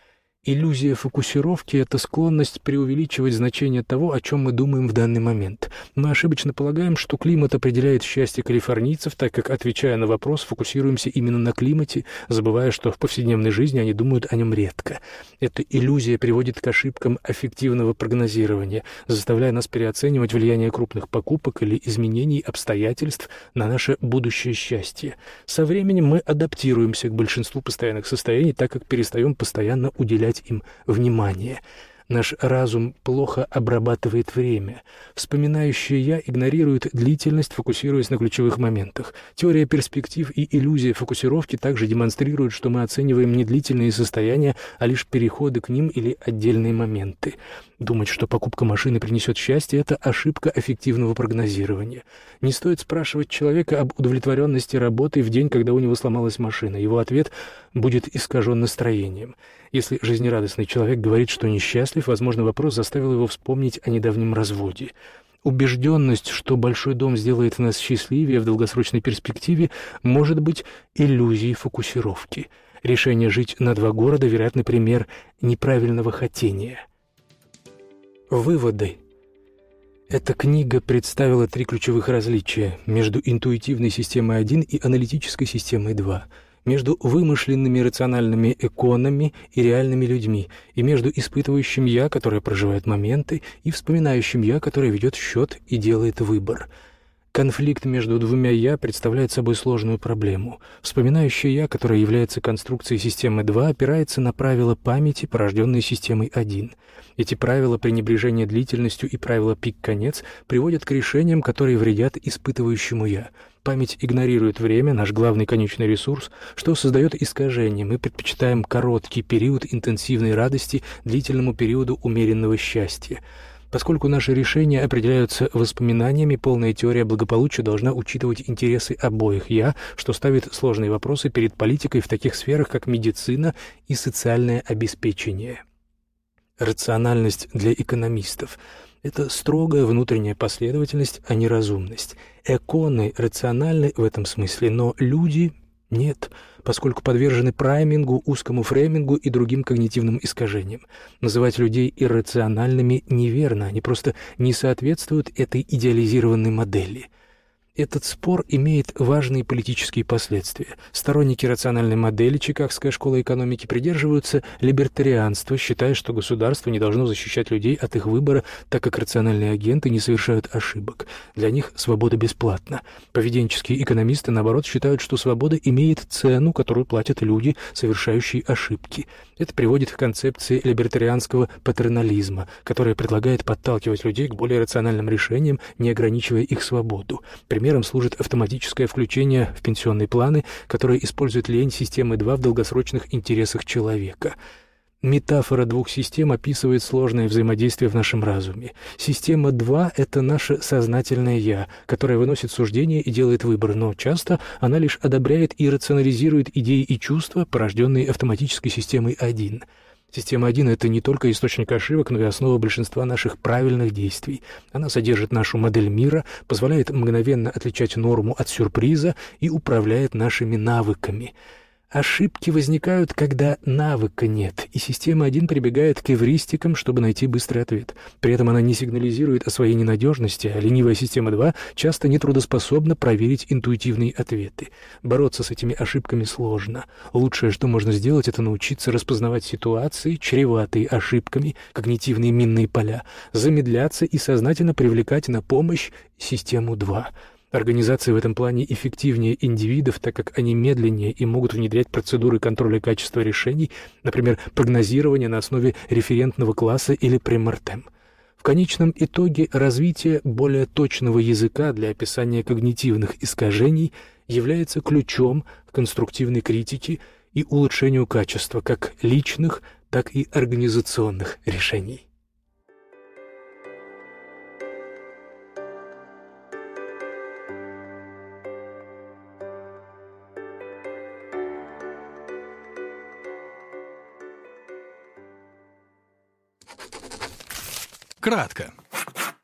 [SPEAKER 2] Иллюзия фокусировки — это склонность преувеличивать значение того, о чем мы думаем в данный момент. Мы ошибочно полагаем, что климат определяет счастье калифорнийцев, так как, отвечая на вопрос, фокусируемся именно на климате, забывая, что в повседневной жизни они думают о нем редко. Эта иллюзия приводит к ошибкам аффективного прогнозирования, заставляя нас переоценивать влияние крупных покупок или изменений обстоятельств на наше будущее счастье. Со временем мы адаптируемся к большинству постоянных состояний, так как перестаем постоянно уделять уделять им внимание — Наш разум плохо обрабатывает время. Вспоминающее «я» игнорирует длительность, фокусируясь на ключевых моментах. Теория перспектив и иллюзия фокусировки также демонстрируют, что мы оцениваем не длительные состояния, а лишь переходы к ним или отдельные моменты. Думать, что покупка машины принесет счастье, это ошибка эффективного прогнозирования. Не стоит спрашивать человека об удовлетворенности работой в день, когда у него сломалась машина. Его ответ будет искажен настроением. Если жизнерадостный человек говорит, что несчастлив, возможно, вопрос заставил его вспомнить о недавнем разводе. Убежденность, что большой дом сделает нас счастливее в долгосрочной перспективе, может быть иллюзией фокусировки. Решение жить на два города, вероятно, пример неправильного хотения – Выводы. Эта книга представила три ключевых различия между интуитивной системой 1 и аналитической системой 2, между вымышленными рациональными эконами и реальными людьми, и между испытывающим «я», которое проживает моменты, и вспоминающим «я», которое ведет счет и делает выбор – Конфликт между двумя «я» представляет собой сложную проблему. Вспоминающее «я», которое является конструкцией системы 2, опирается на правила памяти, порожденные системой 1. Эти правила пренебрежения длительностью и правила пик-конец приводят к решениям, которые вредят испытывающему «я». Память игнорирует время, наш главный конечный ресурс, что создает искажение. Мы предпочитаем короткий период интенсивной радости длительному периоду умеренного счастья. Поскольку наши решения определяются воспоминаниями, полная теория благополучия должна учитывать интересы обоих «я», что ставит сложные вопросы перед политикой в таких сферах, как медицина и социальное обеспечение. Рациональность для экономистов — это строгая внутренняя последовательность, а не разумность. Эконы рациональны в этом смысле, но люди — нет — поскольку подвержены праймингу, узкому фреймингу и другим когнитивным искажениям. Называть людей иррациональными неверно, они просто не соответствуют этой идеализированной модели – этот спор имеет важные политические последствия. Сторонники рациональной модели Чикагской школы экономики придерживаются либертарианства, считая, что государство не должно защищать людей от их выбора, так как рациональные агенты не совершают ошибок. Для них свобода бесплатна. Поведенческие экономисты, наоборот, считают, что свобода имеет цену, которую платят люди, совершающие ошибки. Это приводит к концепции либертарианского патернализма, которая предлагает подталкивать людей к более рациональным решениям, не ограничивая их свободу. Примером служит автоматическое включение в пенсионные планы, которое использует лень системы 2 в долгосрочных интересах человека – Метафора двух систем описывает сложное взаимодействие в нашем разуме. Система 2 — это наше сознательное «я», которое выносит суждение и делает выбор, но часто она лишь одобряет и рационализирует идеи и чувства, порожденные автоматической системой 1. Система 1 — это не только источник ошибок, но и основа большинства наших правильных действий. Она содержит нашу модель мира, позволяет мгновенно отличать норму от сюрприза и управляет нашими навыками — Ошибки возникают, когда навыка нет, и система 1 прибегает к эвристикам, чтобы найти быстрый ответ. При этом она не сигнализирует о своей ненадежности, а ленивая система 2 часто нетрудоспособна проверить интуитивные ответы. Бороться с этими ошибками сложно. Лучшее, что можно сделать, это научиться распознавать ситуации, чреватые ошибками, когнитивные минные поля, замедляться и сознательно привлекать на помощь систему 2. Организации в этом плане эффективнее индивидов, так как они медленнее и могут внедрять процедуры контроля качества решений, например, прогнозирование на основе референтного класса или премортем. В конечном итоге развитие более точного языка для описания когнитивных искажений является ключом к конструктивной критике и улучшению качества как личных, так и организационных решений.
[SPEAKER 1] кратко.